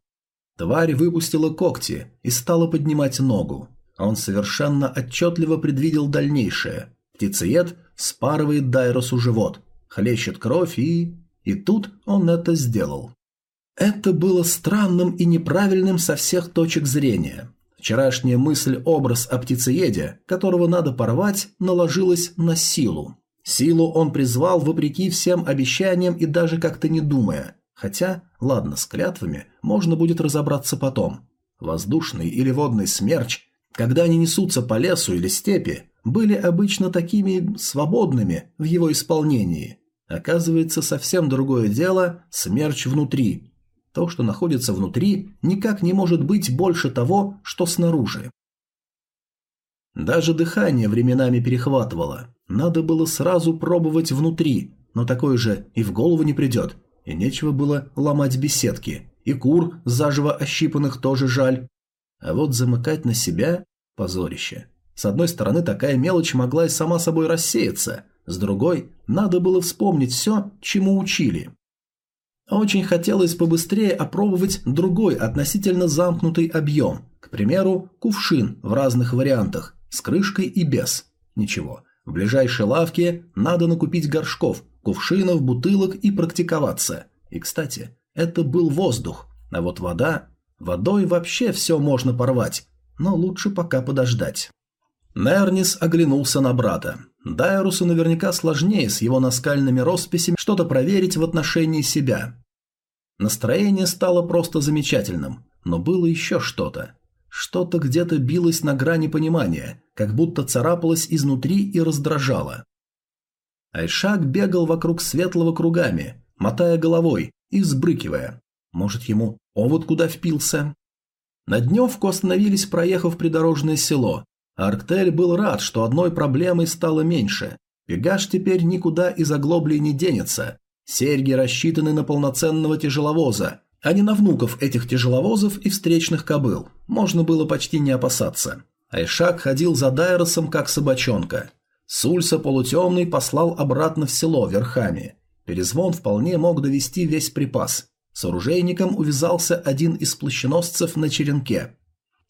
Тварь выпустила когти и стала поднимать ногу. А он совершенно отчетливо предвидел дальнейшее. Птицеед спарывает Дайросу живот, хлещет кровь и... И тут он это сделал. Это было странным и неправильным со всех точек зрения. Вчерашняя мысль-образ о птицееде, которого надо порвать, наложилась на силу. Силу он призвал вопреки всем обещаниям и даже как-то не думая. Хотя, ладно, с клятвами можно будет разобраться потом. Воздушный или водный смерч, когда они несутся по лесу или степи, были обычно такими свободными в его исполнении. Оказывается, совсем другое дело смерч внутри. То, что находится внутри, никак не может быть больше того, что снаружи. Даже дыхание временами перехватывало. Надо было сразу пробовать внутри, но такое же и в голову не придет. И нечего было ломать беседки. И кур, заживо ощипанных, тоже жаль. А вот замыкать на себя – позорище. С одной стороны, такая мелочь могла и сама собой рассеяться. С другой, надо было вспомнить все, чему учили. Очень хотелось побыстрее опробовать другой относительно замкнутый объем. К примеру, кувшин в разных вариантах, с крышкой и без. Ничего, в ближайшей лавке надо накупить горшков, кувшинов, бутылок и практиковаться. И, кстати, это был воздух, а вот вода... Водой вообще все можно порвать, но лучше пока подождать. Нернис оглянулся на брата. Дайрусу наверняка сложнее с его наскальными росписями что-то проверить в отношении себя. Настроение стало просто замечательным, но было еще что-то. Что-то где-то билось на грани понимания, как будто царапалось изнутри и раздражало. Айшак бегал вокруг светлого кругами, мотая головой и взбрыкивая. Может, ему овод куда впился? На дневку остановились, проехав придорожное село. Арктель был рад, что одной проблемой стало меньше. Пегаш теперь никуда из оглоблей не денется. Серьги рассчитаны на полноценного тяжеловоза, а не на внуков этих тяжеловозов и встречных кобыл. Можно было почти не опасаться. Айшак ходил за Дайросом, как собачонка. Сульса полутемный послал обратно в село верхами. Перезвон вполне мог довести весь припас. С оружейником увязался один из плащеносцев на черенке.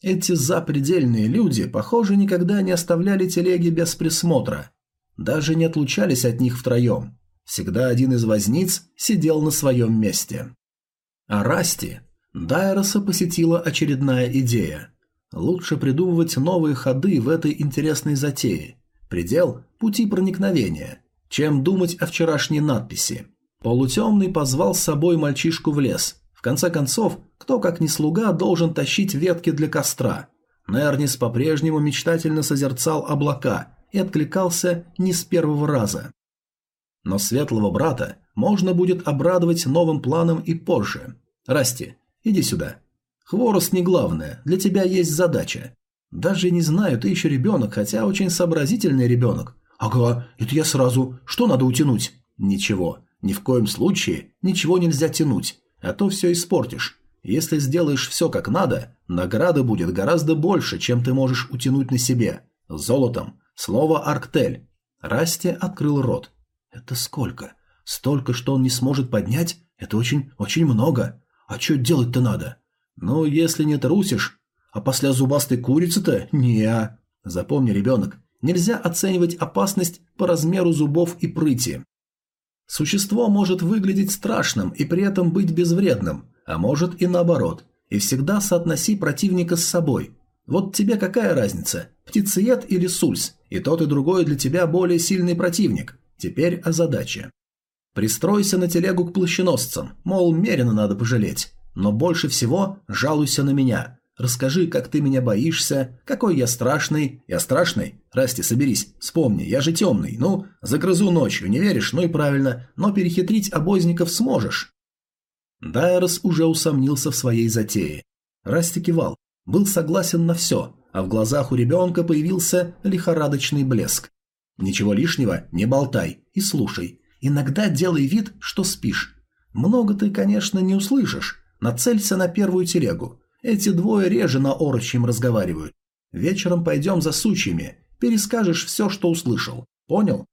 Эти запредельные люди, похоже, никогда не оставляли телеги без присмотра. Даже не отлучались от них втроем. Всегда один из возниц сидел на своем месте. А Расти Дайроса посетила очередная идея. Лучше придумывать новые ходы в этой интересной затее. Предел – пути проникновения, чем думать о вчерашней надписи. Полутемный позвал с собой мальчишку в лес. В конце концов, кто как ни слуга должен тащить ветки для костра. Нернис по-прежнему мечтательно созерцал облака и откликался не с первого раза. Но светлого брата можно будет обрадовать новым планом и позже. Расти, иди сюда. Хворост не главное, для тебя есть задача. Даже не знаю, ты еще ребенок, хотя очень сообразительный ребенок. Ага, это я сразу. Что надо утянуть? Ничего. Ни в коем случае ничего нельзя тянуть, а то все испортишь. Если сделаешь все как надо, награда будет гораздо больше, чем ты можешь утянуть на себе. Золотом. Слово «Арктель». Расти открыл рот. Это сколько? Столько, что он не сможет поднять? Это очень, очень много. А что делать-то надо? Ну, если не трусишь. А после зубастой курицы-то не. Запомни, ребенок, нельзя оценивать опасность по размеру зубов и прыти. Существо может выглядеть страшным и при этом быть безвредным, а может и наоборот. И всегда соотноси противника с собой. Вот тебе какая разница, птицеед или сульс, и тот и другой для тебя более сильный противник. Теперь о задаче. Пристройся на телегу к плащеносцам, мол, мерено надо пожалеть. Но больше всего жалуйся на меня. Расскажи, как ты меня боишься, какой я страшный. Я страшный? Расти, соберись, вспомни, я же темный. Ну, загрызу ночью, не веришь? Ну и правильно, но перехитрить обозников сможешь. Дайрос уже усомнился в своей затее. Расти кивал, был согласен на все, а в глазах у ребенка появился лихорадочный блеск. Ничего лишнего, не болтай и слушай. Иногда делай вид, что спишь. Много ты, конечно, не услышишь. Нацелься на первую телегу. Эти двое реже на орочьем разговаривают. Вечером пойдем за сучьями. Перескажешь все, что услышал. Понял?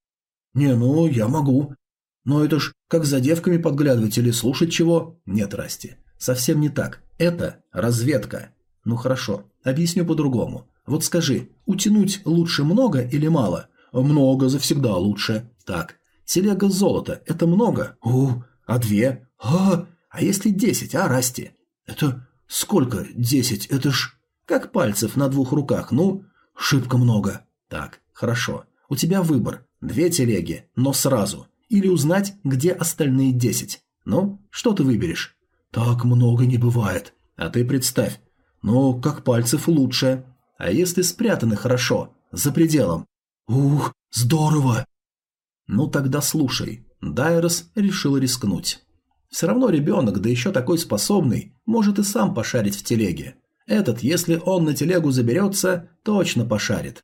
Не, ну, я могу. Но это ж как за девками подглядывать или слушать чего? Нет, Расти. Совсем не так. Это разведка. Ну хорошо, объясню по-другому. Вот скажи, утянуть лучше много или мало? Много завсегда лучше. Так, телега золота – это много? У, а две? А, а если десять, а, Расти? Это сколько десять? Это ж как пальцев на двух руках, ну, шибко много. Так, хорошо. У тебя выбор. Две телеги, но сразу. Или узнать, где остальные десять. Ну, что ты выберешь? Так много не бывает. А ты представь. Ну, как пальцев лучше. А если спрятаны хорошо, за пределом? Ух, здорово! Ну тогда слушай. Дайрос решил рискнуть. Все равно ребенок, да еще такой способный, может и сам пошарить в телеге. Этот, если он на телегу заберется, точно пошарит.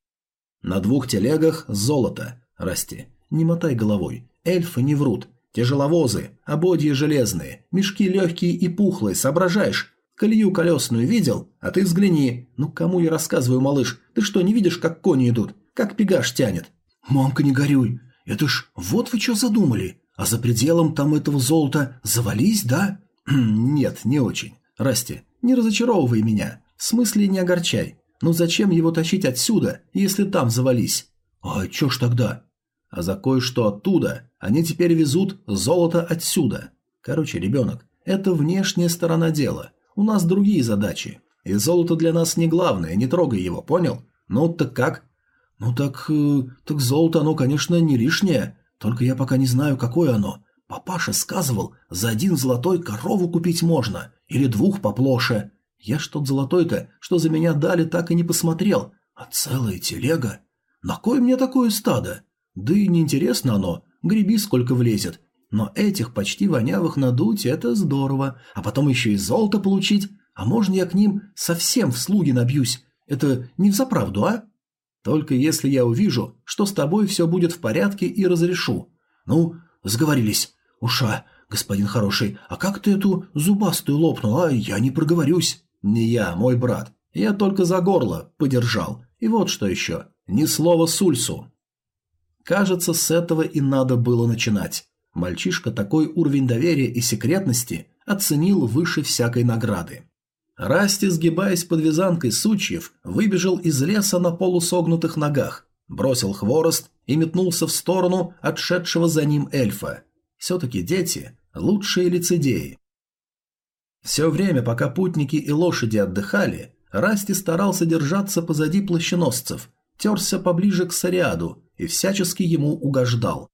На двух телегах золото. Расти, не мотай головой. Эльфы не врут. Тяжеловозы, ободья железные, мешки легкие и пухлые, соображаешь? Колею колесную видел? А ты взгляни. Ну кому я рассказываю, малыш? Ты что, не видишь, как кони идут? Как пегаш тянет? Мамка, не горюй. Это ж вот вы что задумали. А за пределом там этого золота завались, да? Нет, не очень. Расти, не разочаровывай меня. В смысле не огорчай. Ну зачем его тащить отсюда, если там завались? А чё ж тогда? А за кое-что оттуда они теперь везут золото отсюда. Короче, ребенок, это внешняя сторона дела. У нас другие задачи. И золото для нас не главное, не трогай его, понял? Ну так как? Ну так... Э, так золото оно, конечно, не лишнее. Только я пока не знаю, какое оно. Папаша сказывал, за один золотой корову купить можно. Или двух поплоше. Я ж тот золотой-то, что за меня дали, так и не посмотрел. А целая телега? На кой мне такое стадо? Да и неинтересно оно, греби сколько влезет. Но этих почти вонявых надуть – это здорово. А потом еще и золото получить. А можно я к ним совсем в слуги набьюсь? Это не взаправду, а? Только если я увижу, что с тобой все будет в порядке и разрешу. Ну, сговорились. Уша, господин хороший, а как ты эту зубастую лопнул, а я не проговорюсь? Не я, мой брат. Я только за горло подержал. И вот что еще. Ни слова Сульсу. Кажется, с этого и надо было начинать. Мальчишка такой уровень доверия и секретности оценил выше всякой награды. Расти, сгибаясь под вязанкой сучьев, выбежал из леса на полусогнутых ногах, бросил хворост и метнулся в сторону отшедшего за ним эльфа. Все-таки дети – лучшие лицедеи. Все время, пока путники и лошади отдыхали, Расти старался держаться позади плащеносцев, терся поближе к Сариаду и всячески ему угождал.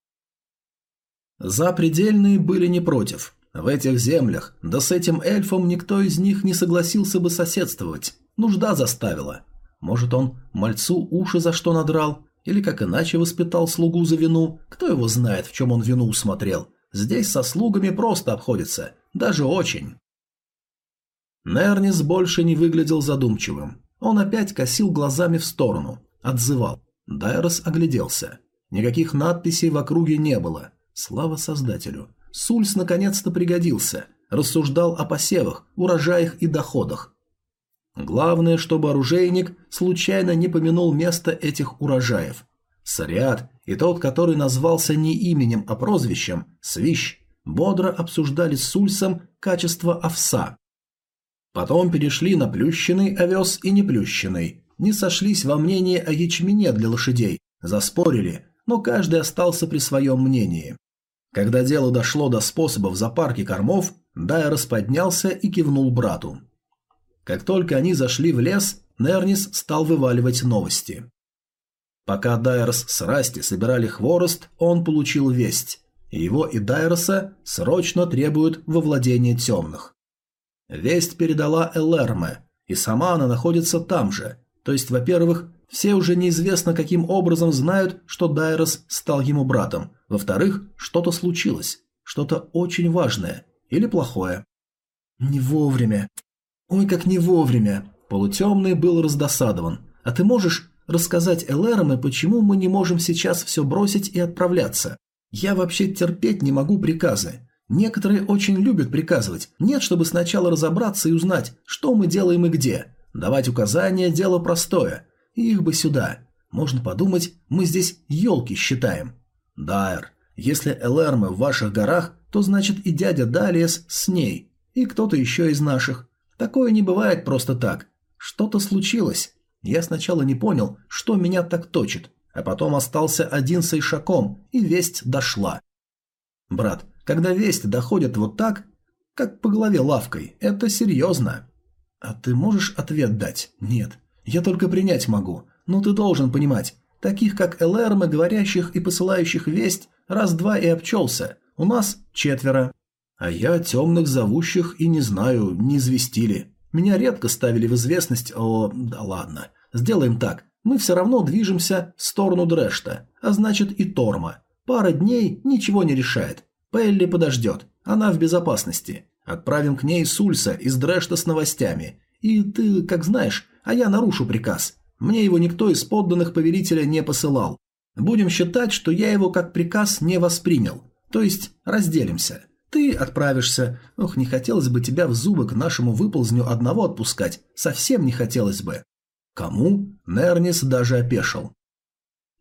Запредельные были не против. В этих землях, да с этим эльфом никто из них не согласился бы соседствовать. Нужда заставила. Может, он мальцу уши за что надрал, или как иначе воспитал слугу за вину, кто его знает, в чем он вину усмотрел. Здесь со слугами просто обходится, даже очень. Нернис больше не выглядел задумчивым. Он опять косил глазами в сторону, отзывал. Дайрос огляделся. Никаких надписей в округе не было. Слава создателю. Сульс наконец-то пригодился. Рассуждал о посевах, урожаях и доходах. Главное, чтобы оружейник случайно не помянул место этих урожаев. Сариат и тот, который назвался не именем, а прозвищем, Свищ, бодро обсуждали с Сульсом качество овса. Потом перешли на плющенный овес и неплющенный, не сошлись во мнении о ячмене для лошадей, заспорили, но каждый остался при своем мнении. Когда дело дошло до способов запарки кормов, Дайрос поднялся и кивнул брату. Как только они зашли в лес, Нернис стал вываливать новости. Пока Дайрос с Расти собирали хворост, он получил весть. Его и Дайроса срочно требуют во владение темных. Весть передала Элэрме, и сама она находится там же, то есть, во-первых, все уже неизвестно каким образом знают, что Дайрос стал ему братом. Во-вторых, что-то случилось. Что-то очень важное. Или плохое. Не вовремя. Ой, как не вовремя. Полутемный был раздосадован. А ты можешь рассказать Элэраме, почему мы не можем сейчас все бросить и отправляться? Я вообще терпеть не могу приказы. Некоторые очень любят приказывать. Нет, чтобы сначала разобраться и узнать, что мы делаем и где. Давать указания – дело простое. Их бы сюда. Можно подумать, мы здесь елки считаем. Дайр, если Элэрме в ваших горах, то значит и дядя Далиес с ней. И кто-то еще из наших. Такое не бывает просто так. Что-то случилось. Я сначала не понял, что меня так точит, а потом остался один с Ишаком, и весть дошла. Брат, когда весть доходит вот так, как по голове лавкой, это серьезно. А ты можешь ответ дать? Нет. Я только принять могу. Но ты должен понимать, таких как Элэрмы, говорящих и посылающих весть, раз-два и обчелся. У нас четверо. А я темных зовущих и не знаю, не известили. Меня редко ставили в известность о... Да ладно. Сделаем так. Мы все равно движемся в сторону Дрэшта, а значит и Торма. Пара дней ничего не решает. Пелли подождет. Она в безопасности. Отправим к ней Сульса из Дрэшта с новостями. И ты, как знаешь, а я нарушу приказ. Мне его никто из подданных повелителя не посылал. Будем считать, что я его как приказ не воспринял. То есть разделимся. Ты отправишься. Ох, не хотелось бы тебя в зубы к нашему выползню одного отпускать. Совсем не хотелось бы. Кому? Нернис даже опешил.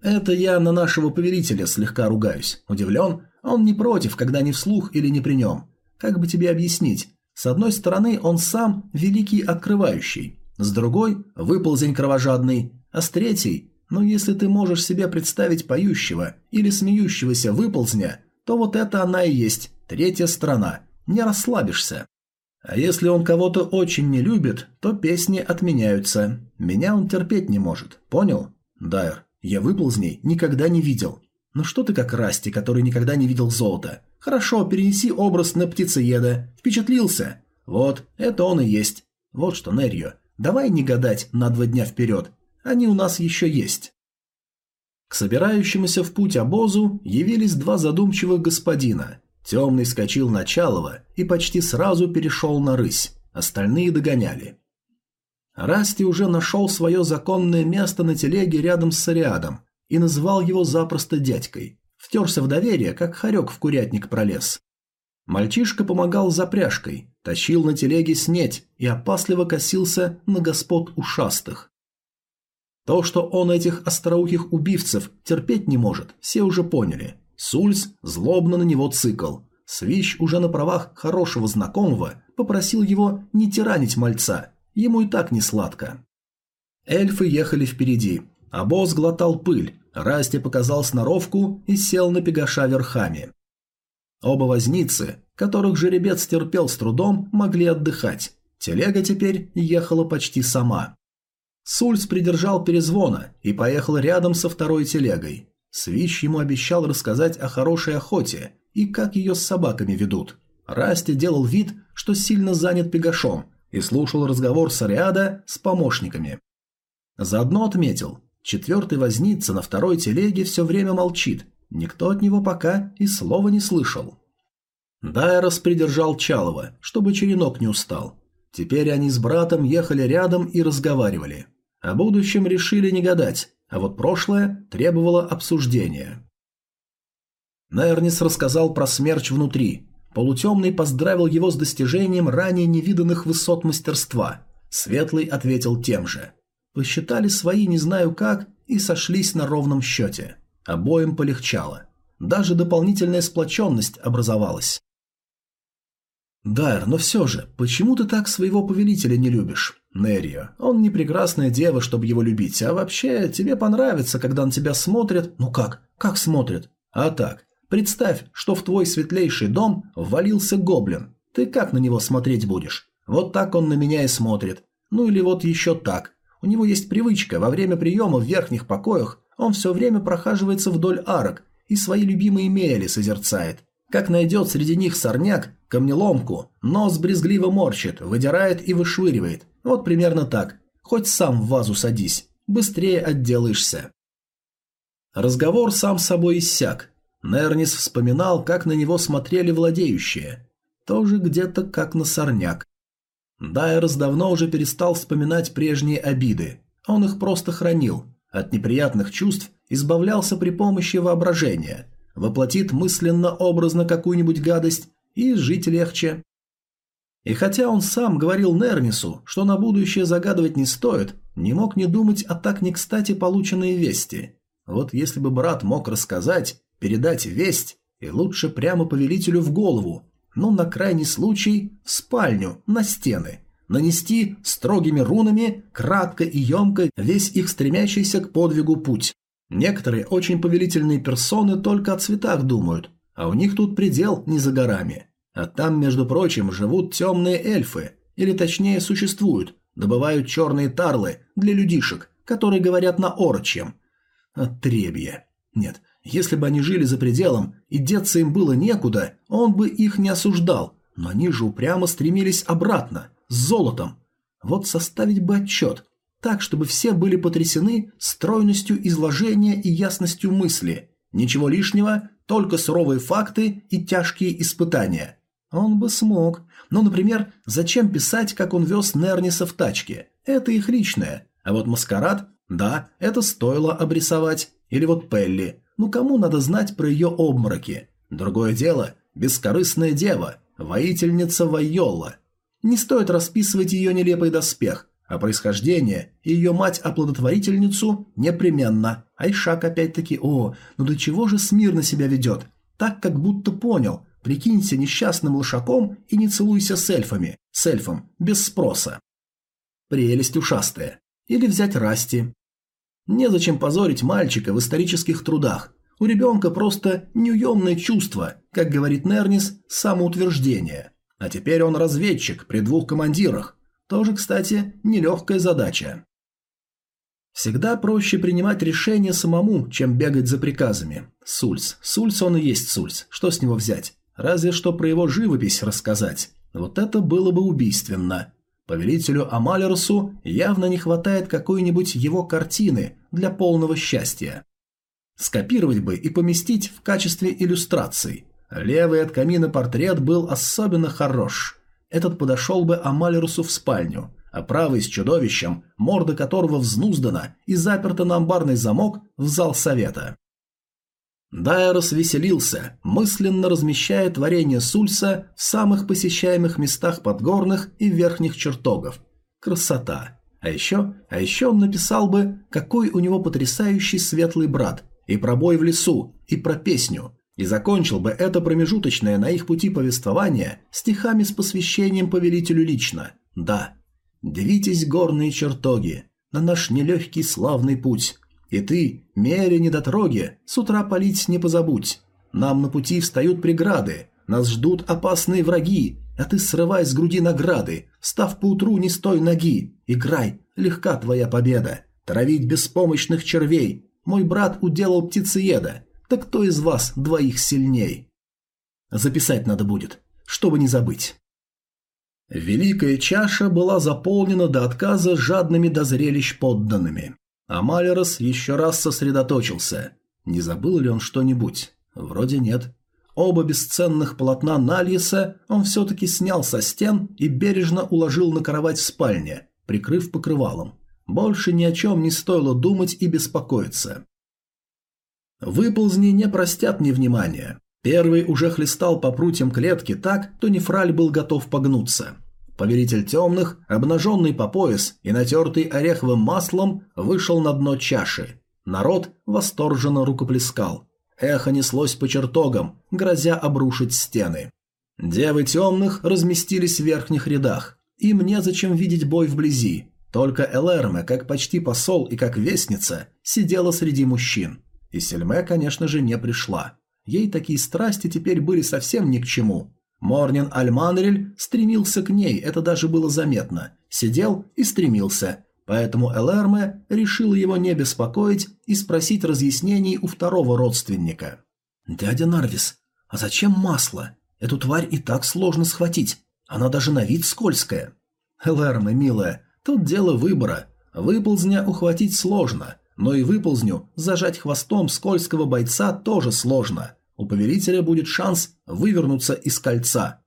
Это я на нашего повелителя слегка ругаюсь. Удивлен? Он не против, когда не вслух или не при нем. Как бы тебе объяснить? С одной стороны, он сам великий открывающий. С другой – выползень кровожадный. А с третьей – ну если ты можешь себе представить поющего или смеющегося выползня, то вот это она и есть Третья сторона. Не расслабишься. А если он кого-то очень не любит, то песни отменяются. Меня он терпеть не может. Понял? Дайр, я выползней никогда не видел. Ну что ты как Расти, который никогда не видел золота? Хорошо, перенеси образ на птицееда. Впечатлился? Вот, это он и есть. Вот что, Нерью, давай не гадать на два дня вперед. Они у нас еще есть. К собирающемуся в путь обозу явились два задумчивых господина Темный скочил на Чалова и почти сразу перешел на рысь, остальные догоняли. Расти уже нашел свое законное место на телеге рядом с Сариадом и называл его запросто дядькой. Втерся в доверие, как хорек в курятник пролез. Мальчишка помогал запряжкой, тащил на телеге снеть и опасливо косился на господ ушастых. То, что он этих остроухих убивцев терпеть не может, все уже поняли – Сульс злобно на него цикл. Свищ уже на правах хорошего знакомого попросил его не тиранить мальца, ему и так не сладко. Эльфы ехали впереди, а босс глотал пыль, Расти показал сноровку и сел на пегаша верхами. Оба возницы, которых жеребец терпел с трудом, могли отдыхать. Телега теперь ехала почти сама. Сульс придержал перезвона и поехал рядом со второй телегой. Свищ ему обещал рассказать о хорошей охоте и как ее с собаками ведут. Расти делал вид, что сильно занят пегашом, и слушал разговор Сариада с помощниками. Заодно отметил, четвертый возница на второй телеге все время молчит, никто от него пока и слова не слышал. Дайрос придержал Чалова, чтобы черенок не устал. Теперь они с братом ехали рядом и разговаривали. О будущем решили не гадать, а вот прошлое требовало обсуждения. Нернис рассказал про смерч внутри. Полутемный поздравил его с достижением ранее невиданных высот мастерства. Светлый ответил тем же. Посчитали свои не знаю как и сошлись на ровном счете. Обоим полегчало. Даже дополнительная сплоченность образовалась. «Дайр, но все же, почему ты так своего повелителя не любишь?» «Неррио, он не прекрасная дева, чтобы его любить, а вообще тебе понравится, когда на тебя смотрят...» «Ну как? Как смотрят?» «А так, представь, что в твой светлейший дом ввалился гоблин. Ты как на него смотреть будешь? Вот так он на меня и смотрит. Ну или вот еще так. У него есть привычка, во время приема в верхних покоях он все время прохаживается вдоль арок и свои любимые мели созерцает. Как найдет среди них сорняк, камнеломку, нос брезгливо морщит, выдирает и вышвыривает. Вот примерно так. Хоть сам в вазу садись, быстрее отделаешься. Разговор сам собой иссяк. Нернис вспоминал, как на него смотрели владеющие. Тоже где-то как на сорняк. Дайрос давно уже перестал вспоминать прежние обиды. Он их просто хранил. От неприятных чувств избавлялся при помощи воображения – воплотит мысленно-образно какую-нибудь гадость и жить легче. И хотя он сам говорил Нернису, что на будущее загадывать не стоит, не мог не думать о так не кстати полученные вести. Вот если бы брат мог рассказать, передать весть, и лучше прямо повелителю в голову, ну, на крайний случай, в спальню, на стены. нанести строгими рунами, кратко и емко весь их стремящийся к подвигу путь. Некоторые очень повелительные персоны только о цветах думают, а у них тут предел не за горами. А там, между прочим, живут темные эльфы, или точнее существуют, добывают черные тарлы для людишек, которые говорят на орочьем. Отребье. Нет, если бы они жили за пределом, и деться им было некуда, он бы их не осуждал, но они же упрямо стремились обратно, с золотом. Вот составить бы отчет, так, чтобы все были потрясены стройностью изложения и ясностью мысли. Ничего лишнего, только суровые факты и тяжкие испытания. Он бы смог. Но, например, зачем писать, как он вез Нерниса в тачке? Это их личное. А вот маскарад, да, это стоило обрисовать. Или вот Пелли. Ну кому надо знать про ее обмороки? Другое дело – бескорыстная дева, воительница Вайолла. Не стоит расписывать ее нелепый доспех, а происхождение и ее мать-оплодотворительницу непременно. Айшак опять-таки, о, ну до чего же смирно себя ведет? Так, как будто понял. Прикинься несчастным лошаком и не целуйся с эльфами. С эльфом, без спроса. Прелесть ушастая. Или взять Расти. Незачем позорить мальчика в исторических трудах. У ребенка просто неуемное чувство, как говорит Нернис, самоутверждение. А теперь он разведчик при двух командирах. Тоже, кстати, нелегкая задача. Всегда проще принимать решения самому, чем бегать за приказами. Сульс. Сульс он и есть Сульс. Что с него взять? Разве что про его живопись рассказать. Вот это было бы убийственно. Повелителю Амалерсу явно не хватает какой-нибудь его картины для полного счастья. Скопировать бы и поместить в качестве иллюстраций. Левый от камина портрет был особенно хорош. Этот подошел бы Амалерусу в спальню, а правый с чудовищем, морда которого взнуздана и заперта на амбарный замок в зал совета. Дайрос веселился, мысленно размещая творение Сульса в самых посещаемых местах подгорных и верхних чертогов. Красота. А еще, а еще он написал бы, какой у него потрясающий светлый брат, и про бой в лесу, и про песню, и закончил бы это промежуточное на их пути повествование стихами с посвящением повелителю лично. Да, дивитесь горные чертоги, на наш нелегкий славный путь, и ты, меря недотроги, с утра палить не позабудь. Нам на пути встают преграды, нас ждут опасные враги, а ты срывай с груди награды, став поутру не стой ноги. Играй, легка твоя победа. Травить беспомощных червей. Мой брат уделал птицееда. Так кто из вас двоих сильней? Записать надо будет, чтобы не забыть. Великая чаша была заполнена до отказа жадными до зрелищ подданными. А Малерос еще раз сосредоточился. Не забыл ли он что-нибудь? Вроде нет. Оба бесценных полотна Нальеса он все-таки снял со стен и бережно уложил на кровать в спальне, прикрыв покрывалом. Больше ни о чем не стоило думать и беспокоиться. Выползни не простят мне внимания. Первый уже хлестал по прутьям клетки так, что Нефраль был готов погнуться. Повелитель темных, обнаженный по пояс и натертый ореховым маслом, вышел на дно чаши. Народ восторженно рукоплескал. Эхо неслось по чертогам, грозя обрушить стены. Девы темных разместились в верхних рядах. Им незачем видеть бой вблизи. Только Элэрме, как почти посол и как вестница, сидела среди мужчин. И Сельме, конечно же, не пришла. Ей такие страсти теперь были совсем ни к чему. Морнин Альманрель стремился к ней, это даже было заметно. Сидел и стремился. Поэтому Элэрме решила его не беспокоить и спросить разъяснений у второго родственника. «Дядя Нарвис, а зачем масло? Эту тварь и так сложно схватить. Она даже на вид скользкая». «Элэрме, милая, тут дело выбора. Выползня ухватить сложно, но и выползню зажать хвостом скользкого бойца тоже сложно. У повелителя будет шанс вывернуться из кольца.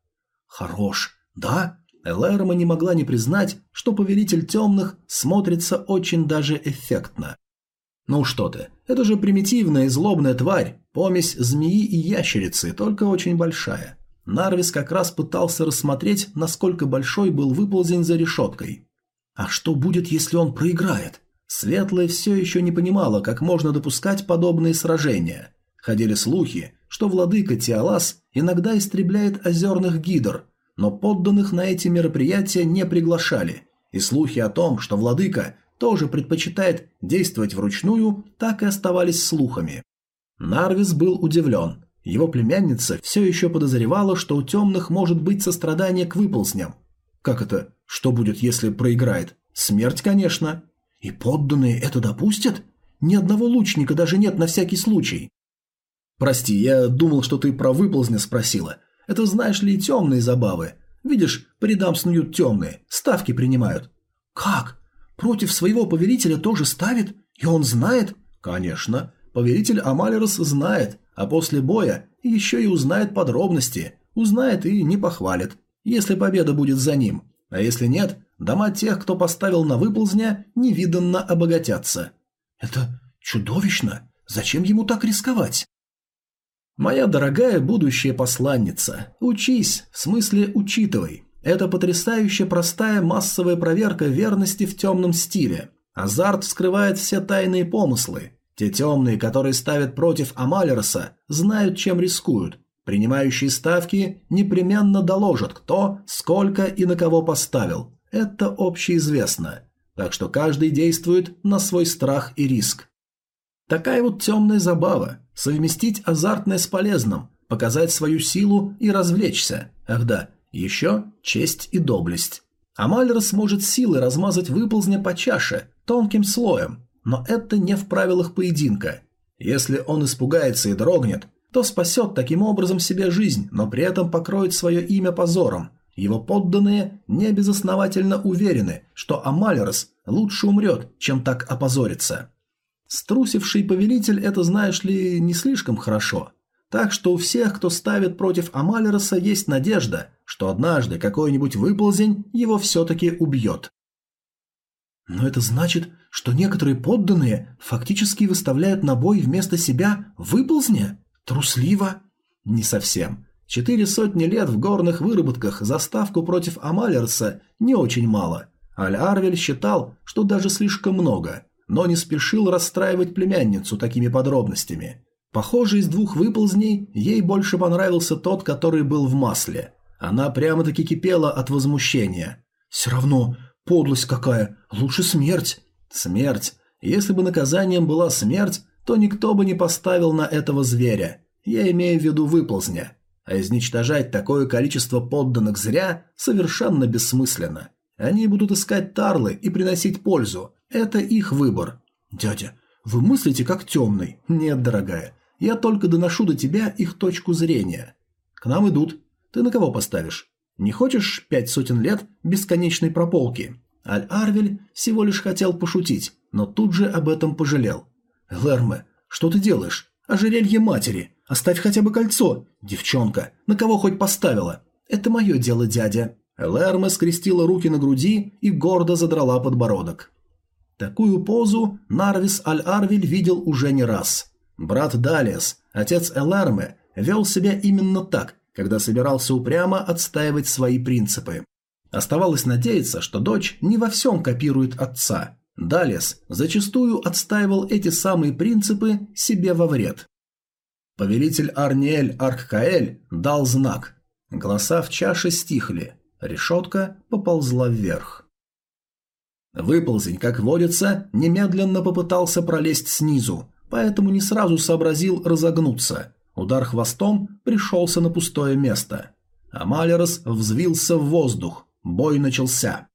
Хорош, да? Элэрма не могла не признать, что повелитель темных смотрится очень даже эффектно. Ну что ты, это же примитивная и злобная тварь, помесь змеи и ящерицы, только очень большая. Нарвис как раз пытался рассмотреть, насколько большой был выползень за решеткой. А что будет, если он проиграет? Светлая все еще не понимала, как можно допускать подобные сражения. Ходили слухи, что владыка Тиалас иногда истребляет озерных гидр, но подданных на эти мероприятия не приглашали, и слухи о том, что владыка тоже предпочитает действовать вручную, так и оставались слухами. Нарвис был удивлен. Его племянница все еще подозревала, что у темных может быть сострадание к выползням. Как это? Что будет, если проиграет? Смерть, конечно. И подданные это допустят? Ни одного лучника даже нет на всякий случай. Прости, я думал, что ты про выползня спросила. Это знаешь ли темные забавы. Видишь, по снуют темные, ставки принимают. Как? Против своего повелителя тоже ставит? И он знает? Конечно. Повелитель Амалерос знает, а после боя еще и узнает подробности. Узнает и не похвалит, если победа будет за ним. А если нет, дома тех, кто поставил на выползня, невиданно обогатятся. Это чудовищно. Зачем ему так рисковать? Моя дорогая будущая посланница, учись, в смысле учитывай. Это потрясающе простая массовая проверка верности в темном стиле. Азарт вскрывает все тайные помыслы. Те темные, которые ставят против Амалерса, знают, чем рискуют. Принимающие ставки непременно доложат, кто, сколько и на кого поставил. Это общеизвестно. Так что каждый действует на свой страх и риск. Такая вот темная забава – совместить азартное с полезным, показать свою силу и развлечься. Ах да, еще честь и доблесть. Амалер сможет силой размазать выползня по чаше, тонким слоем, но это не в правилах поединка. Если он испугается и дрогнет, то спасет таким образом себе жизнь, но при этом покроет свое имя позором. Его подданные небезосновательно уверены, что Амалерос лучше умрет, чем так опозориться. Струсивший повелитель это, знаешь ли, не слишком хорошо. Так что у всех, кто ставит против Амалероса, есть надежда, что однажды какой-нибудь выползень его все-таки убьет. Но это значит, что некоторые подданные фактически выставляют на бой вместо себя выползня? Трусливо? Не совсем. Четыре сотни лет в горных выработках за ставку против Амалерса не очень мало. Аль-Арвель считал, что даже слишком много – но не спешил расстраивать племянницу такими подробностями. Похоже, из двух выползней ей больше понравился тот, который был в масле. Она прямо-таки кипела от возмущения. «Все равно, подлость какая, лучше смерть». «Смерть. Если бы наказанием была смерть, то никто бы не поставил на этого зверя. Я имею в виду выползня. А изничтожать такое количество подданных зря совершенно бессмысленно. Они будут искать тарлы и приносить пользу, это их выбор. Дядя, вы мыслите как темный. Нет, дорогая. Я только доношу до тебя их точку зрения. К нам идут. Ты на кого поставишь? Не хочешь пять сотен лет бесконечной прополки? Аль-Арвель всего лишь хотел пошутить, но тут же об этом пожалел. Лерме, что ты делаешь? Ожерелье матери. Оставь хотя бы кольцо. Девчонка, на кого хоть поставила? Это мое дело, дядя. Лерме скрестила руки на груди и гордо задрала подбородок. Такую позу Нарвис Аль-Арвиль видел уже не раз. Брат Далиас, отец Эларме, вел себя именно так, когда собирался упрямо отстаивать свои принципы. Оставалось надеяться, что дочь не во всем копирует отца. Далиас зачастую отстаивал эти самые принципы себе во вред. Повелитель Арниэль Арккаэль дал знак. Голоса в чаше стихли. Решетка поползла вверх. Выползень, как водится, немедленно попытался пролезть снизу, поэтому не сразу сообразил разогнуться. Удар хвостом пришелся на пустое место. Амалерос взвился в воздух. Бой начался.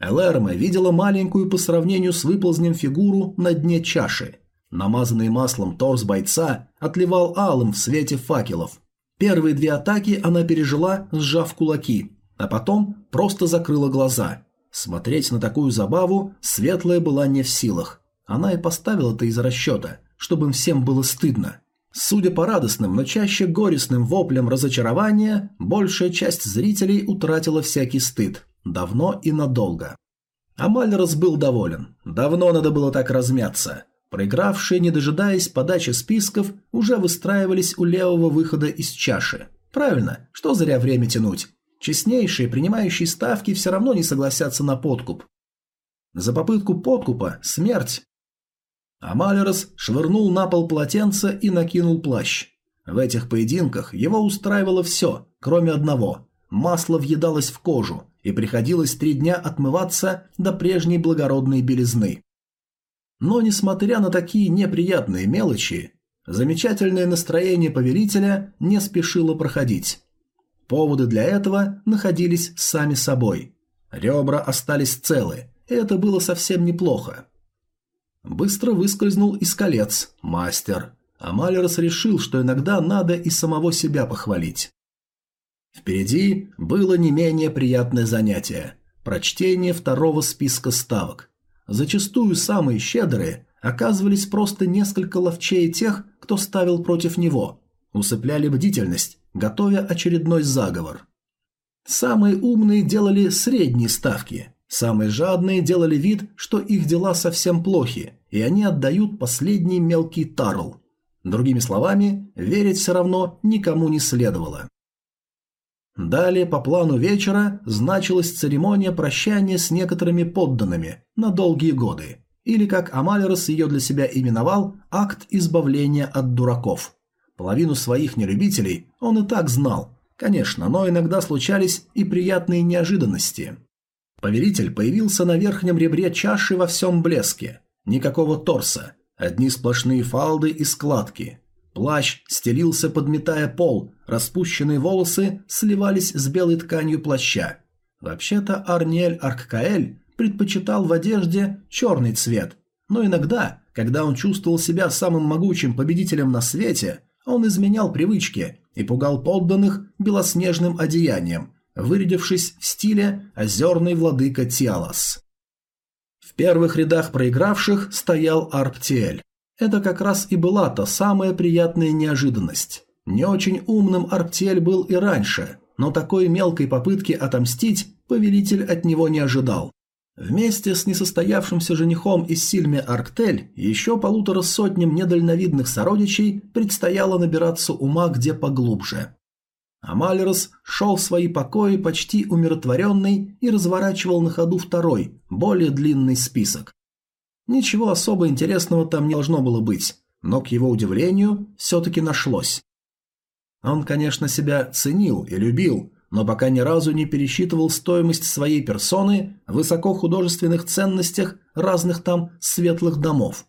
Элэрме видела маленькую по сравнению с выползнем фигуру на дне чаши. Намазанный маслом торс бойца отливал алым в свете факелов. Первые две атаки она пережила, сжав кулаки, а потом просто закрыла глаза – Смотреть на такую забаву Светлая была не в силах. Она и поставила это из расчета, чтобы им всем было стыдно. Судя по радостным, но чаще горестным воплям разочарования, большая часть зрителей утратила всякий стыд. Давно и надолго. Амальрос был доволен. Давно надо было так размяться. Проигравшие, не дожидаясь подачи списков, уже выстраивались у левого выхода из чаши. Правильно, что зря время тянуть. Честнейшие, принимающие ставки, все равно не согласятся на подкуп. За попытку подкупа – смерть. Амалерос швырнул на пол полотенце и накинул плащ. В этих поединках его устраивало все, кроме одного. масло въедалось в кожу, и приходилось три дня отмываться до прежней благородной белизны. Но, несмотря на такие неприятные мелочи, замечательное настроение повелителя не спешило проходить. Поводы для этого находились сами собой. Ребра остались целы, и это было совсем неплохо. Быстро выскользнул из колец мастер, а Малерос решил, что иногда надо и самого себя похвалить. Впереди было не менее приятное занятие – прочтение второго списка ставок. Зачастую самые щедрые оказывались просто несколько ловчее тех, кто ставил против него, усыпляли бдительность, готовя очередной заговор. Самые умные делали средние ставки, самые жадные делали вид, что их дела совсем плохи, и они отдают последний мелкий тарл. Другими словами, верить все равно никому не следовало. Далее по плану вечера значилась церемония прощания с некоторыми подданными на долгие годы, или, как Амалерос ее для себя именовал, акт избавления от дураков. Половину своих нелюбителей он и так знал, конечно, но иногда случались и приятные неожиданности. Повелитель появился на верхнем ребре чаши во всем блеске. Никакого торса, одни сплошные фалды и складки. Плащ стелился, подметая пол, распущенные волосы сливались с белой тканью плаща. Вообще-то Арниэль Арккаэль предпочитал в одежде черный цвет, но иногда, когда он чувствовал себя самым могучим победителем на свете, он изменял привычки и пугал подданных белоснежным одеянием, вырядившись в стиле «Озерный владыка Тиалас». В первых рядах проигравших стоял Арптиэль. Это как раз и была та самая приятная неожиданность. Не очень умным Арптиэль был и раньше, но такой мелкой попытки отомстить повелитель от него не ожидал. Вместе с несостоявшимся женихом из Сильме Арктель еще полутора сотням недальновидных сородичей предстояло набираться ума где поглубже. Амалерос шел в свои покои почти умиротворенный и разворачивал на ходу второй, более длинный список. Ничего особо интересного там не должно было быть, но, к его удивлению, все-таки нашлось. Он, конечно, себя ценил и любил, но пока ни разу не пересчитывал стоимость своей персоны в высокохудожественных ценностях разных там светлых домов.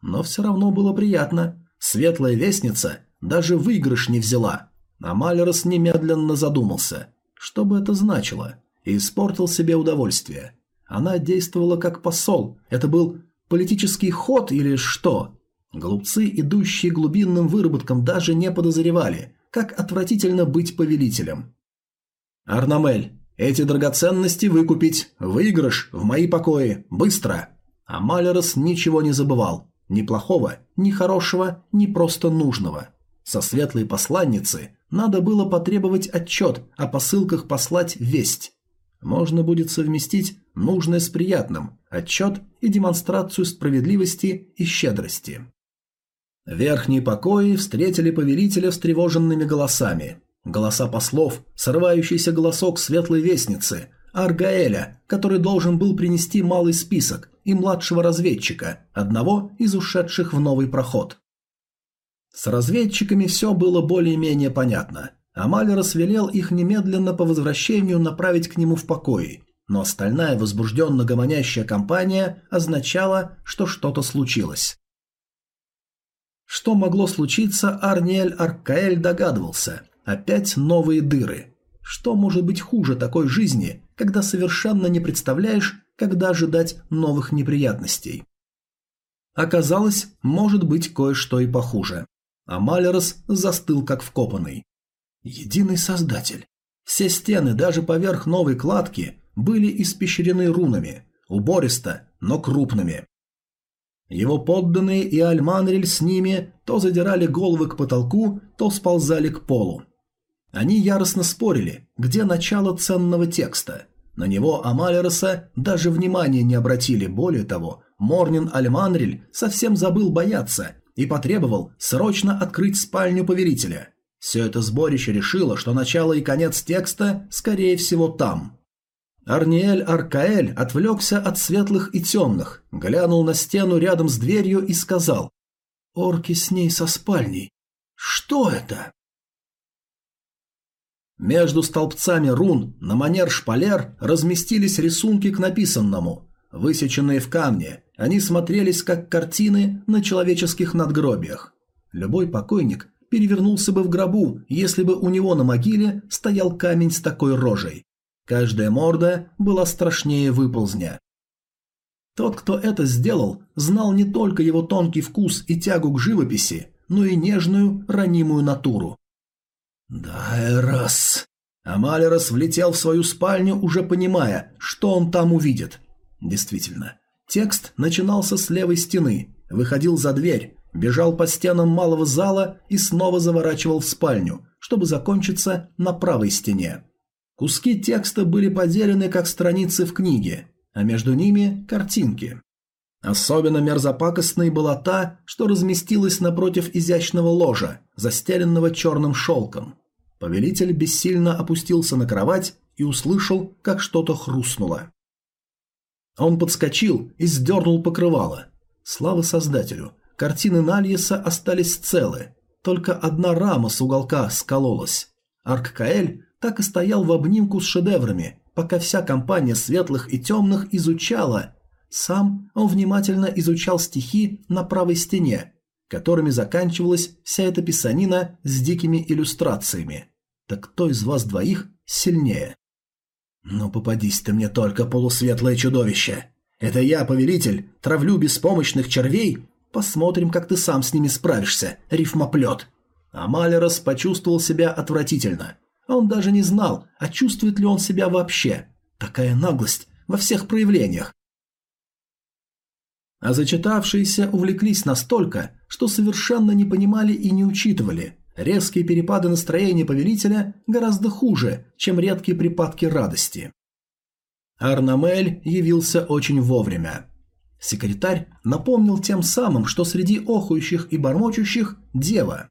Но все равно было приятно. Светлая вестница даже выигрыш не взяла – а Малерос немедленно задумался, что бы это значило, и испортил себе удовольствие. Она действовала как посол, это был политический ход или что? Глупцы, идущие глубинным выработкам, даже не подозревали, как отвратительно быть повелителем. «Арнамель, эти драгоценности выкупить, выигрыш в мои покои, быстро!» А Малерос ничего не забывал, ни плохого, ни хорошего, ни просто нужного. Со светлой посланницы надо было потребовать отчет, о посылках послать весть. Можно будет совместить нужное с приятным, отчет и демонстрацию справедливости и щедрости. Верхние покои встретили повелителя встревоженными голосами. Голоса послов, срывающийся голосок светлой вестницы, Аргаэля, который должен был принести малый список, и младшего разведчика, одного из ушедших в новый проход. С разведчиками все было более-менее понятно. Амалерос велел их немедленно по возвращению направить к нему в покои, но остальная возбужденно гомонящая компания означала, что что-то случилось. Что могло случиться, Арниэль Аркаэль догадывался. Опять новые дыры. Что может быть хуже такой жизни, когда совершенно не представляешь, когда ожидать новых неприятностей? Оказалось, может быть кое-что и похуже а Малерос застыл как вкопанный. Единый создатель. Все стены, даже поверх новой кладки, были испещрены рунами, убористо, но крупными. Его подданные и Альманрель с ними то задирали головы к потолку, то сползали к полу. Они яростно спорили, где начало ценного текста. На него Амалероса даже внимания не обратили, более того, Морнин Альманрель совсем забыл бояться и потребовал срочно открыть спальню поверителя. Все это сборище решило, что начало и конец текста, скорее всего, там. Арниэль Аркаэль отвлекся от светлых и темных, глянул на стену рядом с дверью и сказал «Орки с ней со спальней. Что это?» Между столбцами рун на манер шпалер разместились рисунки к написанному. Высеченные в камне, они смотрелись как картины на человеческих надгробиях. Любой покойник перевернулся бы в гробу, если бы у него на могиле стоял камень с такой рожей. Каждая морда была страшнее выползня. Тот, кто это сделал, знал не только его тонкий вкус и тягу к живописи, но и нежную, ранимую натуру. «Дайрос!» Амалерос влетел в свою спальню, уже понимая, что он там увидит. Действительно, текст начинался с левой стены, выходил за дверь, бежал по стенам малого зала и снова заворачивал в спальню, чтобы закончиться на правой стене. Куски текста были поделены как страницы в книге, а между ними картинки. Особенно мерзопакостной была та, что разместилась напротив изящного ложа, застеленного черным шелком. Повелитель бессильно опустился на кровать и услышал, как что-то хрустнуло. Он подскочил и сдернул покрывало. Слава создателю, картины Нальеса остались целы, только одна рама с уголка скололась. Арк-Каэль так и стоял в обнимку с шедеврами, пока вся компания светлых и темных изучала. Сам он внимательно изучал стихи на правой стене, которыми заканчивалась вся эта писанина с дикими иллюстрациями. Так кто из вас двоих сильнее? Ну попадись ты мне только, полусветлое чудовище. Это я, повелитель, травлю беспомощных червей. Посмотрим, как ты сам с ними справишься, рифмоплет. Амалерос почувствовал себя отвратительно. Он даже не знал, а чувствует ли он себя вообще. Такая наглость во всех проявлениях. А зачитавшиеся увлеклись настолько, что совершенно не понимали и не учитывали. Резкие перепады настроения повелителя гораздо хуже, чем редкие припадки радости. Арнамель явился очень вовремя. Секретарь напомнил тем самым, что среди охующих и бормочущих – дева.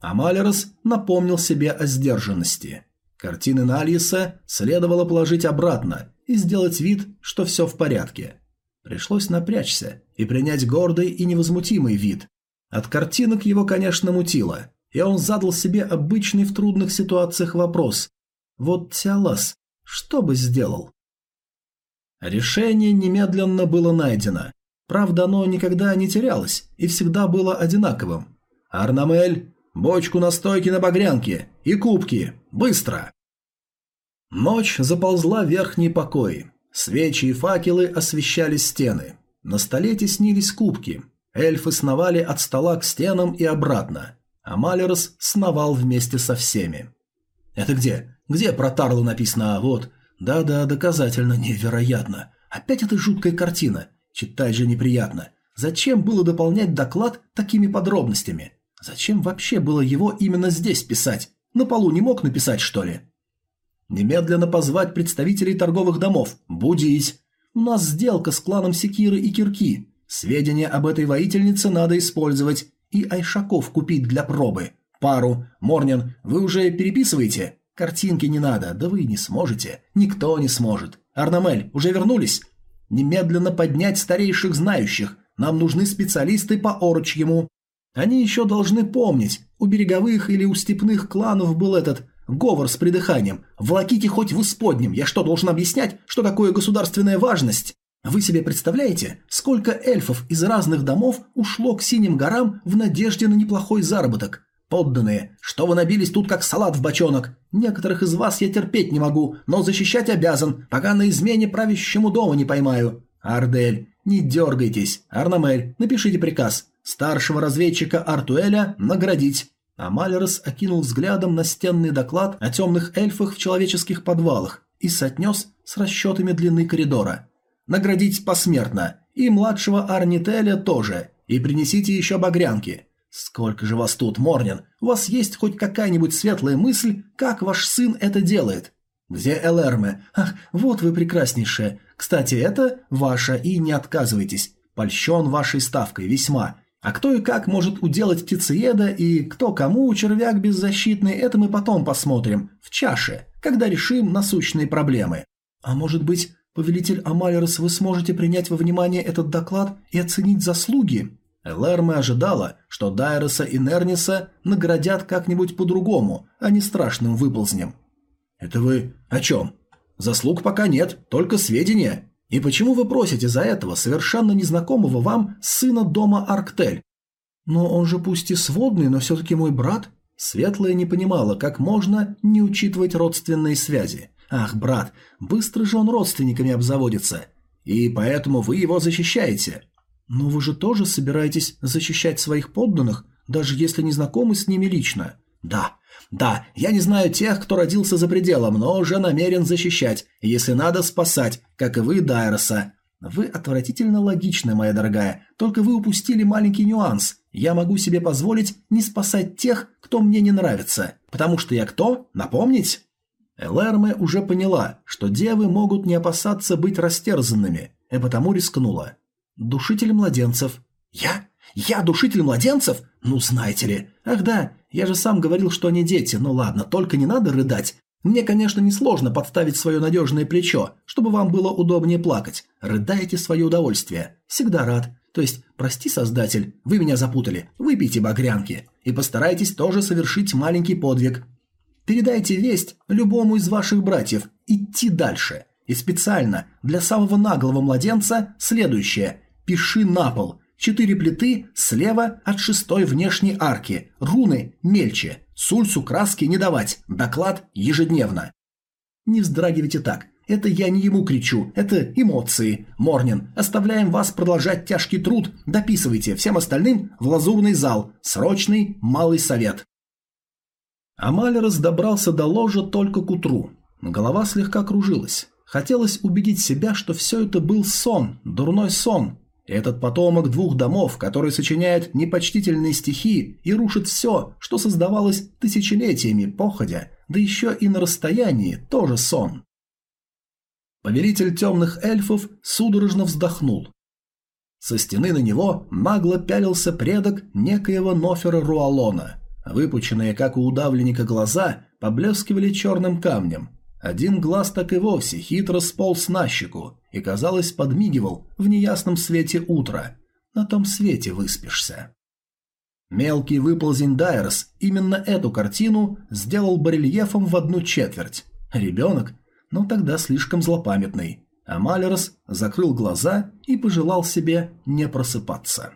Амалерос напомнил себе о сдержанности. Картины Нальеса следовало положить обратно и сделать вид, что все в порядке. Пришлось напрячься и принять гордый и невозмутимый вид. От картинок его, конечно, мутило, и он задал себе обычный в трудных ситуациях вопрос. Вот Тиалас, что бы сделал? Решение немедленно было найдено. Правда, оно никогда не терялось и всегда было одинаковым. Арнамель Бочку настойки на багрянке и кубки. Быстро!» Ночь заползла в верхний покой. Свечи и факелы освещали стены. На столе теснились кубки. Эльфы сновали от стола к стенам и обратно. А Малерос сновал вместе со всеми. «Это где? Где про Тарлу написано? А вот...» «Да-да, доказательно невероятно. Опять эта жуткая картина. Читать же неприятно. Зачем было дополнять доклад такими подробностями? Зачем вообще было его именно здесь писать? На полу не мог написать, что ли? Немедленно позвать представителей торговых домов. Будить. У нас сделка с кланом Секиры и Кирки. Сведения об этой воительнице надо использовать. И Айшаков купить для пробы. Пару. Морнин, вы уже переписываете? Картинки не надо. Да вы не сможете. Никто не сможет. Арнамель, уже вернулись? Немедленно поднять старейших знающих. Нам нужны специалисты по орочьему. Они еще должны помнить, у береговых или у степных кланов был этот говор с придыханием. Волоките хоть в исподнем, я что, должен объяснять, что такое государственная важность? Вы себе представляете, сколько эльфов из разных домов ушло к Синим горам в надежде на неплохой заработок? Подданные, что вы набились тут как салат в бочонок? Некоторых из вас я терпеть не могу, но защищать обязан, пока на измене правящему дому не поймаю. Ардель, не дергайтесь. Арнамель, напишите приказ. Старшего разведчика Артуэля наградить. А Малерос окинул взглядом настенный доклад о темных эльфах в человеческих подвалах и соотнес с расчетами длины коридора. Наградить посмертно. И младшего Арнителя тоже. И принесите еще багрянки. Сколько же вас тут, Морнин? У вас есть хоть какая-нибудь светлая мысль, как ваш сын это делает? Где Элэрме? Ах, вот вы прекраснейшая. Кстати, это ваша, и не отказывайтесь. Польщен вашей ставкой весьма. А кто и как может уделать птицееда и кто кому червяк беззащитный, это мы потом посмотрим, в чаше, когда решим насущные проблемы. А может быть, повелитель Амалерос, вы сможете принять во внимание этот доклад и оценить заслуги? Элэрме ожидала, что Дайроса и Нерниса наградят как-нибудь по-другому, а не страшным выползнем. Это вы о чем? Заслуг пока нет, только сведения. И почему вы просите за этого совершенно незнакомого вам сына дома Арктель? Но он же пусть и сводный, но все-таки мой брат. Светлая не понимала, как можно не учитывать родственные связи. Ах, брат, быстро же он родственниками обзаводится. И поэтому вы его защищаете. Но вы же тоже собираетесь защищать своих подданных, даже если не знакомы с ними лично. Да, да, я не знаю тех, кто родился за пределом, но уже намерен защищать, если надо спасать, как и вы, Дайроса. Вы отвратительно логичны, моя дорогая, только вы упустили маленький нюанс. Я могу себе позволить не спасать тех, кто мне не нравится. Потому что я кто? Напомнить? Элэрме уже поняла, что девы могут не опасаться быть растерзанными, и потому рискнула. Душитель младенцев. Я? Я душитель младенцев? Ну, знаете ли. Ах да, я же сам говорил, что они дети. Ну ладно, только не надо рыдать. Мне, конечно, несложно подставить свое надежное плечо, чтобы вам было удобнее плакать. Рыдайте свое удовольствие. Всегда рад. То есть, прости, создатель, вы меня запутали. Выпейте багрянки. И постарайтесь тоже совершить маленький подвиг. Передайте весть любому из ваших братьев. Идти дальше. И специально для самого наглого младенца следующее. Пиши на пол. Четыре плиты слева от шестой внешней арки. Руны мельче. Сульсу краски не давать. Доклад ежедневно. Не вздрагивайте так. Это я не ему кричу, это эмоции. Морнин, оставляем вас продолжать тяжкий труд. Дописывайте всем остальным в лазурный зал. Срочный малый совет. Амалерос добрался до ложа только к утру. Голова слегка кружилась. Хотелось убедить себя, что все это был сон, дурной сон. Этот потомок двух домов, который сочиняет непочтительные стихи и рушит все, что создавалось тысячелетиями походя, да еще и на расстоянии, тоже сон. Повелитель темных эльфов судорожно вздохнул. Со стены на него нагло пялился предок некоего Нофера Руалона. Выпученные, как у удавленника, глаза поблескивали черным камнем. Один глаз так и вовсе хитро сполз на щеку и, казалось, подмигивал в неясном свете утра. На том свете выспишься. Мелкий выползень Дайрос именно эту картину сделал барельефом в одну четверть. Ребенок? Ну тогда слишком злопамятный. А Малерос закрыл глаза и пожелал себе не просыпаться.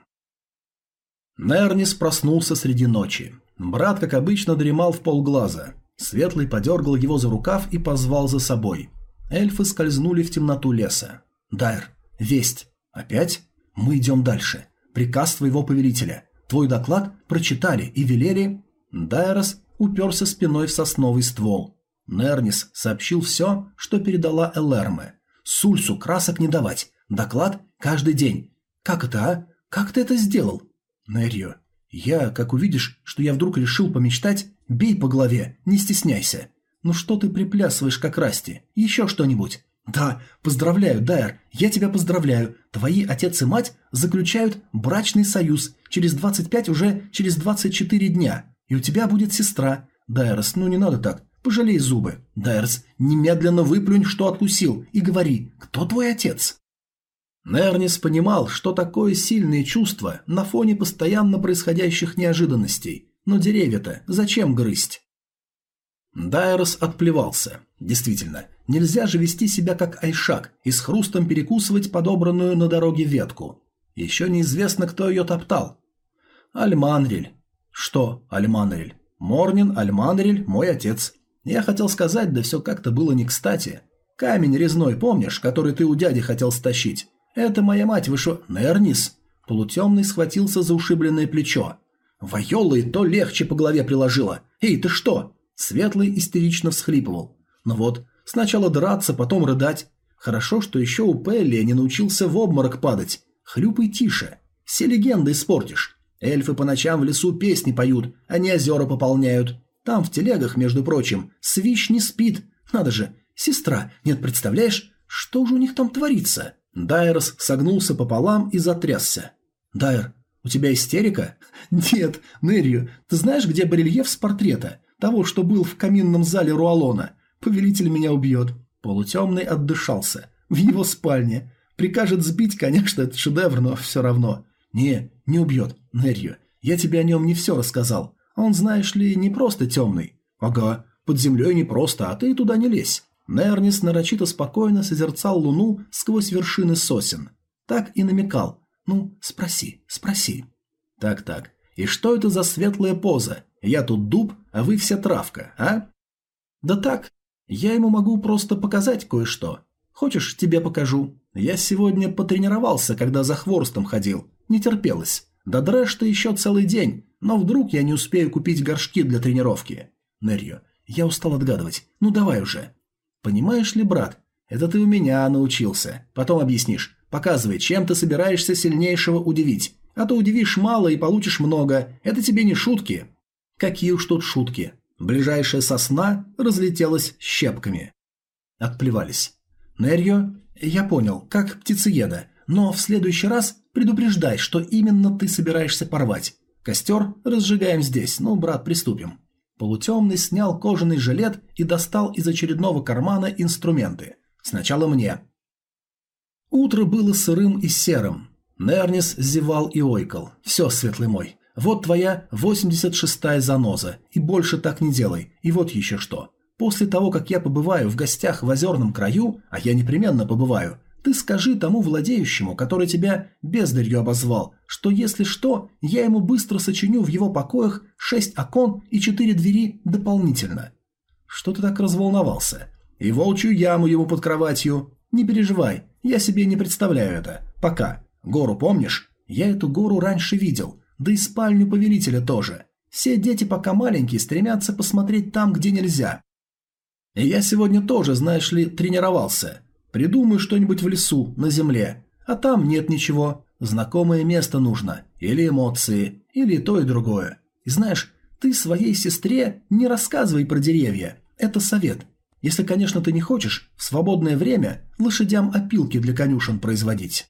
Нернис проснулся среди ночи. Брат, как обычно, дремал в полглаза. Светлый подергал его за рукав и позвал за собой. Эльфы скользнули в темноту леса. «Дайр, весть. Опять? Мы идем дальше. Приказ твоего повелителя. Твой доклад прочитали и велели...» Дайрос уперся спиной в сосновый ствол. Нернис сообщил все, что передала Элэрме. «Сульсу красок не давать. Доклад каждый день. Как это, а? Как ты это сделал?» «Нерью, я, как увидишь, что я вдруг решил помечтать, бей по голове, не стесняйся. Ну что ты приплясываешь, как Расти? Еще что-нибудь? Да, поздравляю, Дайер, я тебя поздравляю. Твои отец и мать заключают брачный союз. Через 25 уже через 24 дня. И у тебя будет сестра. Дайерс, ну не надо так. Пожалей зубы. Дайерс, немедленно выплюнь, что откусил, и говори, кто твой отец? Нернис понимал, что такое сильные чувства на фоне постоянно происходящих неожиданностей. Но деревья-то зачем грызть? Дайрос отплевался. Действительно, нельзя же вести себя как айшак и с хрустом перекусывать подобранную на дороге ветку. Еще неизвестно, кто ее топтал. Альманриль. Что Альманриль? Морнин Альманриль, мой отец. Я хотел сказать, да все как-то было не кстати. Камень резной, помнишь, который ты у дяди хотел стащить? Это моя мать вышла... Нернис. Полутемный схватился за ушибленное плечо. Вайола и то легче по голове приложила. Эй, ты что? Светлый истерично всхлипывал. Ну вот, сначала драться, потом рыдать. Хорошо, что еще у Пелли не научился в обморок падать. Хлюпай тише. Все легенды испортишь. Эльфы по ночам в лесу песни поют, они озера пополняют. Там в телегах, между прочим, свищ не спит. Надо же, сестра, нет, представляешь, что же у них там творится? Дайрос согнулся пополам и затрясся. «Дайр, у тебя истерика?» «Нет, Нерью, ты знаешь, где барельеф с портрета? Того, что был в каминном зале Руалона. Повелитель меня убьет». Полутемный отдышался. «В его спальне. Прикажет сбить, конечно, это шедевр, но все равно». «Не, не убьет, Нерью. Я тебе о нем не все рассказал. Он, знаешь ли, не просто темный». «Ага, Под землей непросто, а ты туда не лезь. Нернис нарочито спокойно созерцал луну сквозь вершины сосен. Так и намекал. «Ну, спроси, спроси». «Так-так, и что это за светлая поза? Я тут дуб, а вы вся травка, а?» «Да так, я ему могу просто показать кое-что. Хочешь, тебе покажу? Я сегодня потренировался, когда за хворостом ходил. Не терпелось. Да дрожь-то еще целый день, но вдруг я не успею купить горшки для тренировки». Нерью, я устал отгадывать. Ну давай уже. Понимаешь ли, брат, это ты у меня научился. Потом объяснишь. Показывай, чем ты собираешься сильнейшего удивить. А то удивишь мало и получишь много. Это тебе не шутки. Какие уж тут шутки. Ближайшая сосна разлетелась щепками. Отплевались. Нерьо, я понял, как птицееда, но в следующий раз предупреждай, что именно ты собираешься порвать. Костер разжигаем здесь, ну, брат, приступим. Полутемный снял кожаный жилет и достал из очередного кармана инструменты. Сначала мне. Утро было сырым и серым. Нернис зевал и ойкал. «Все, светлый мой, вот твоя 86-я заноза, и больше так не делай, и вот еще что. После того, как я побываю в гостях в озерном краю, а я непременно побываю, ты скажи тому владеющему, который тебя бездарью обозвал, что если что, я ему быстро сочиню в его покоях шесть окон и четыре двери дополнительно. Что ты так разволновался? И волчью яму ему под кроватью. Не переживай, я себе не представляю это. Пока. Гору помнишь? Я эту гору раньше видел, да и спальню повелителя тоже. Все дети пока маленькие стремятся посмотреть там, где нельзя. И я сегодня тоже, знаешь ли, тренировался. Придумай что-нибудь в лесу, на земле. А там нет ничего. Знакомое место нужно. Или эмоции. Или то и другое. И знаешь, ты своей сестре не рассказывай про деревья. Это совет. Если, конечно, ты не хочешь в свободное время лошадям опилки для конюшен производить.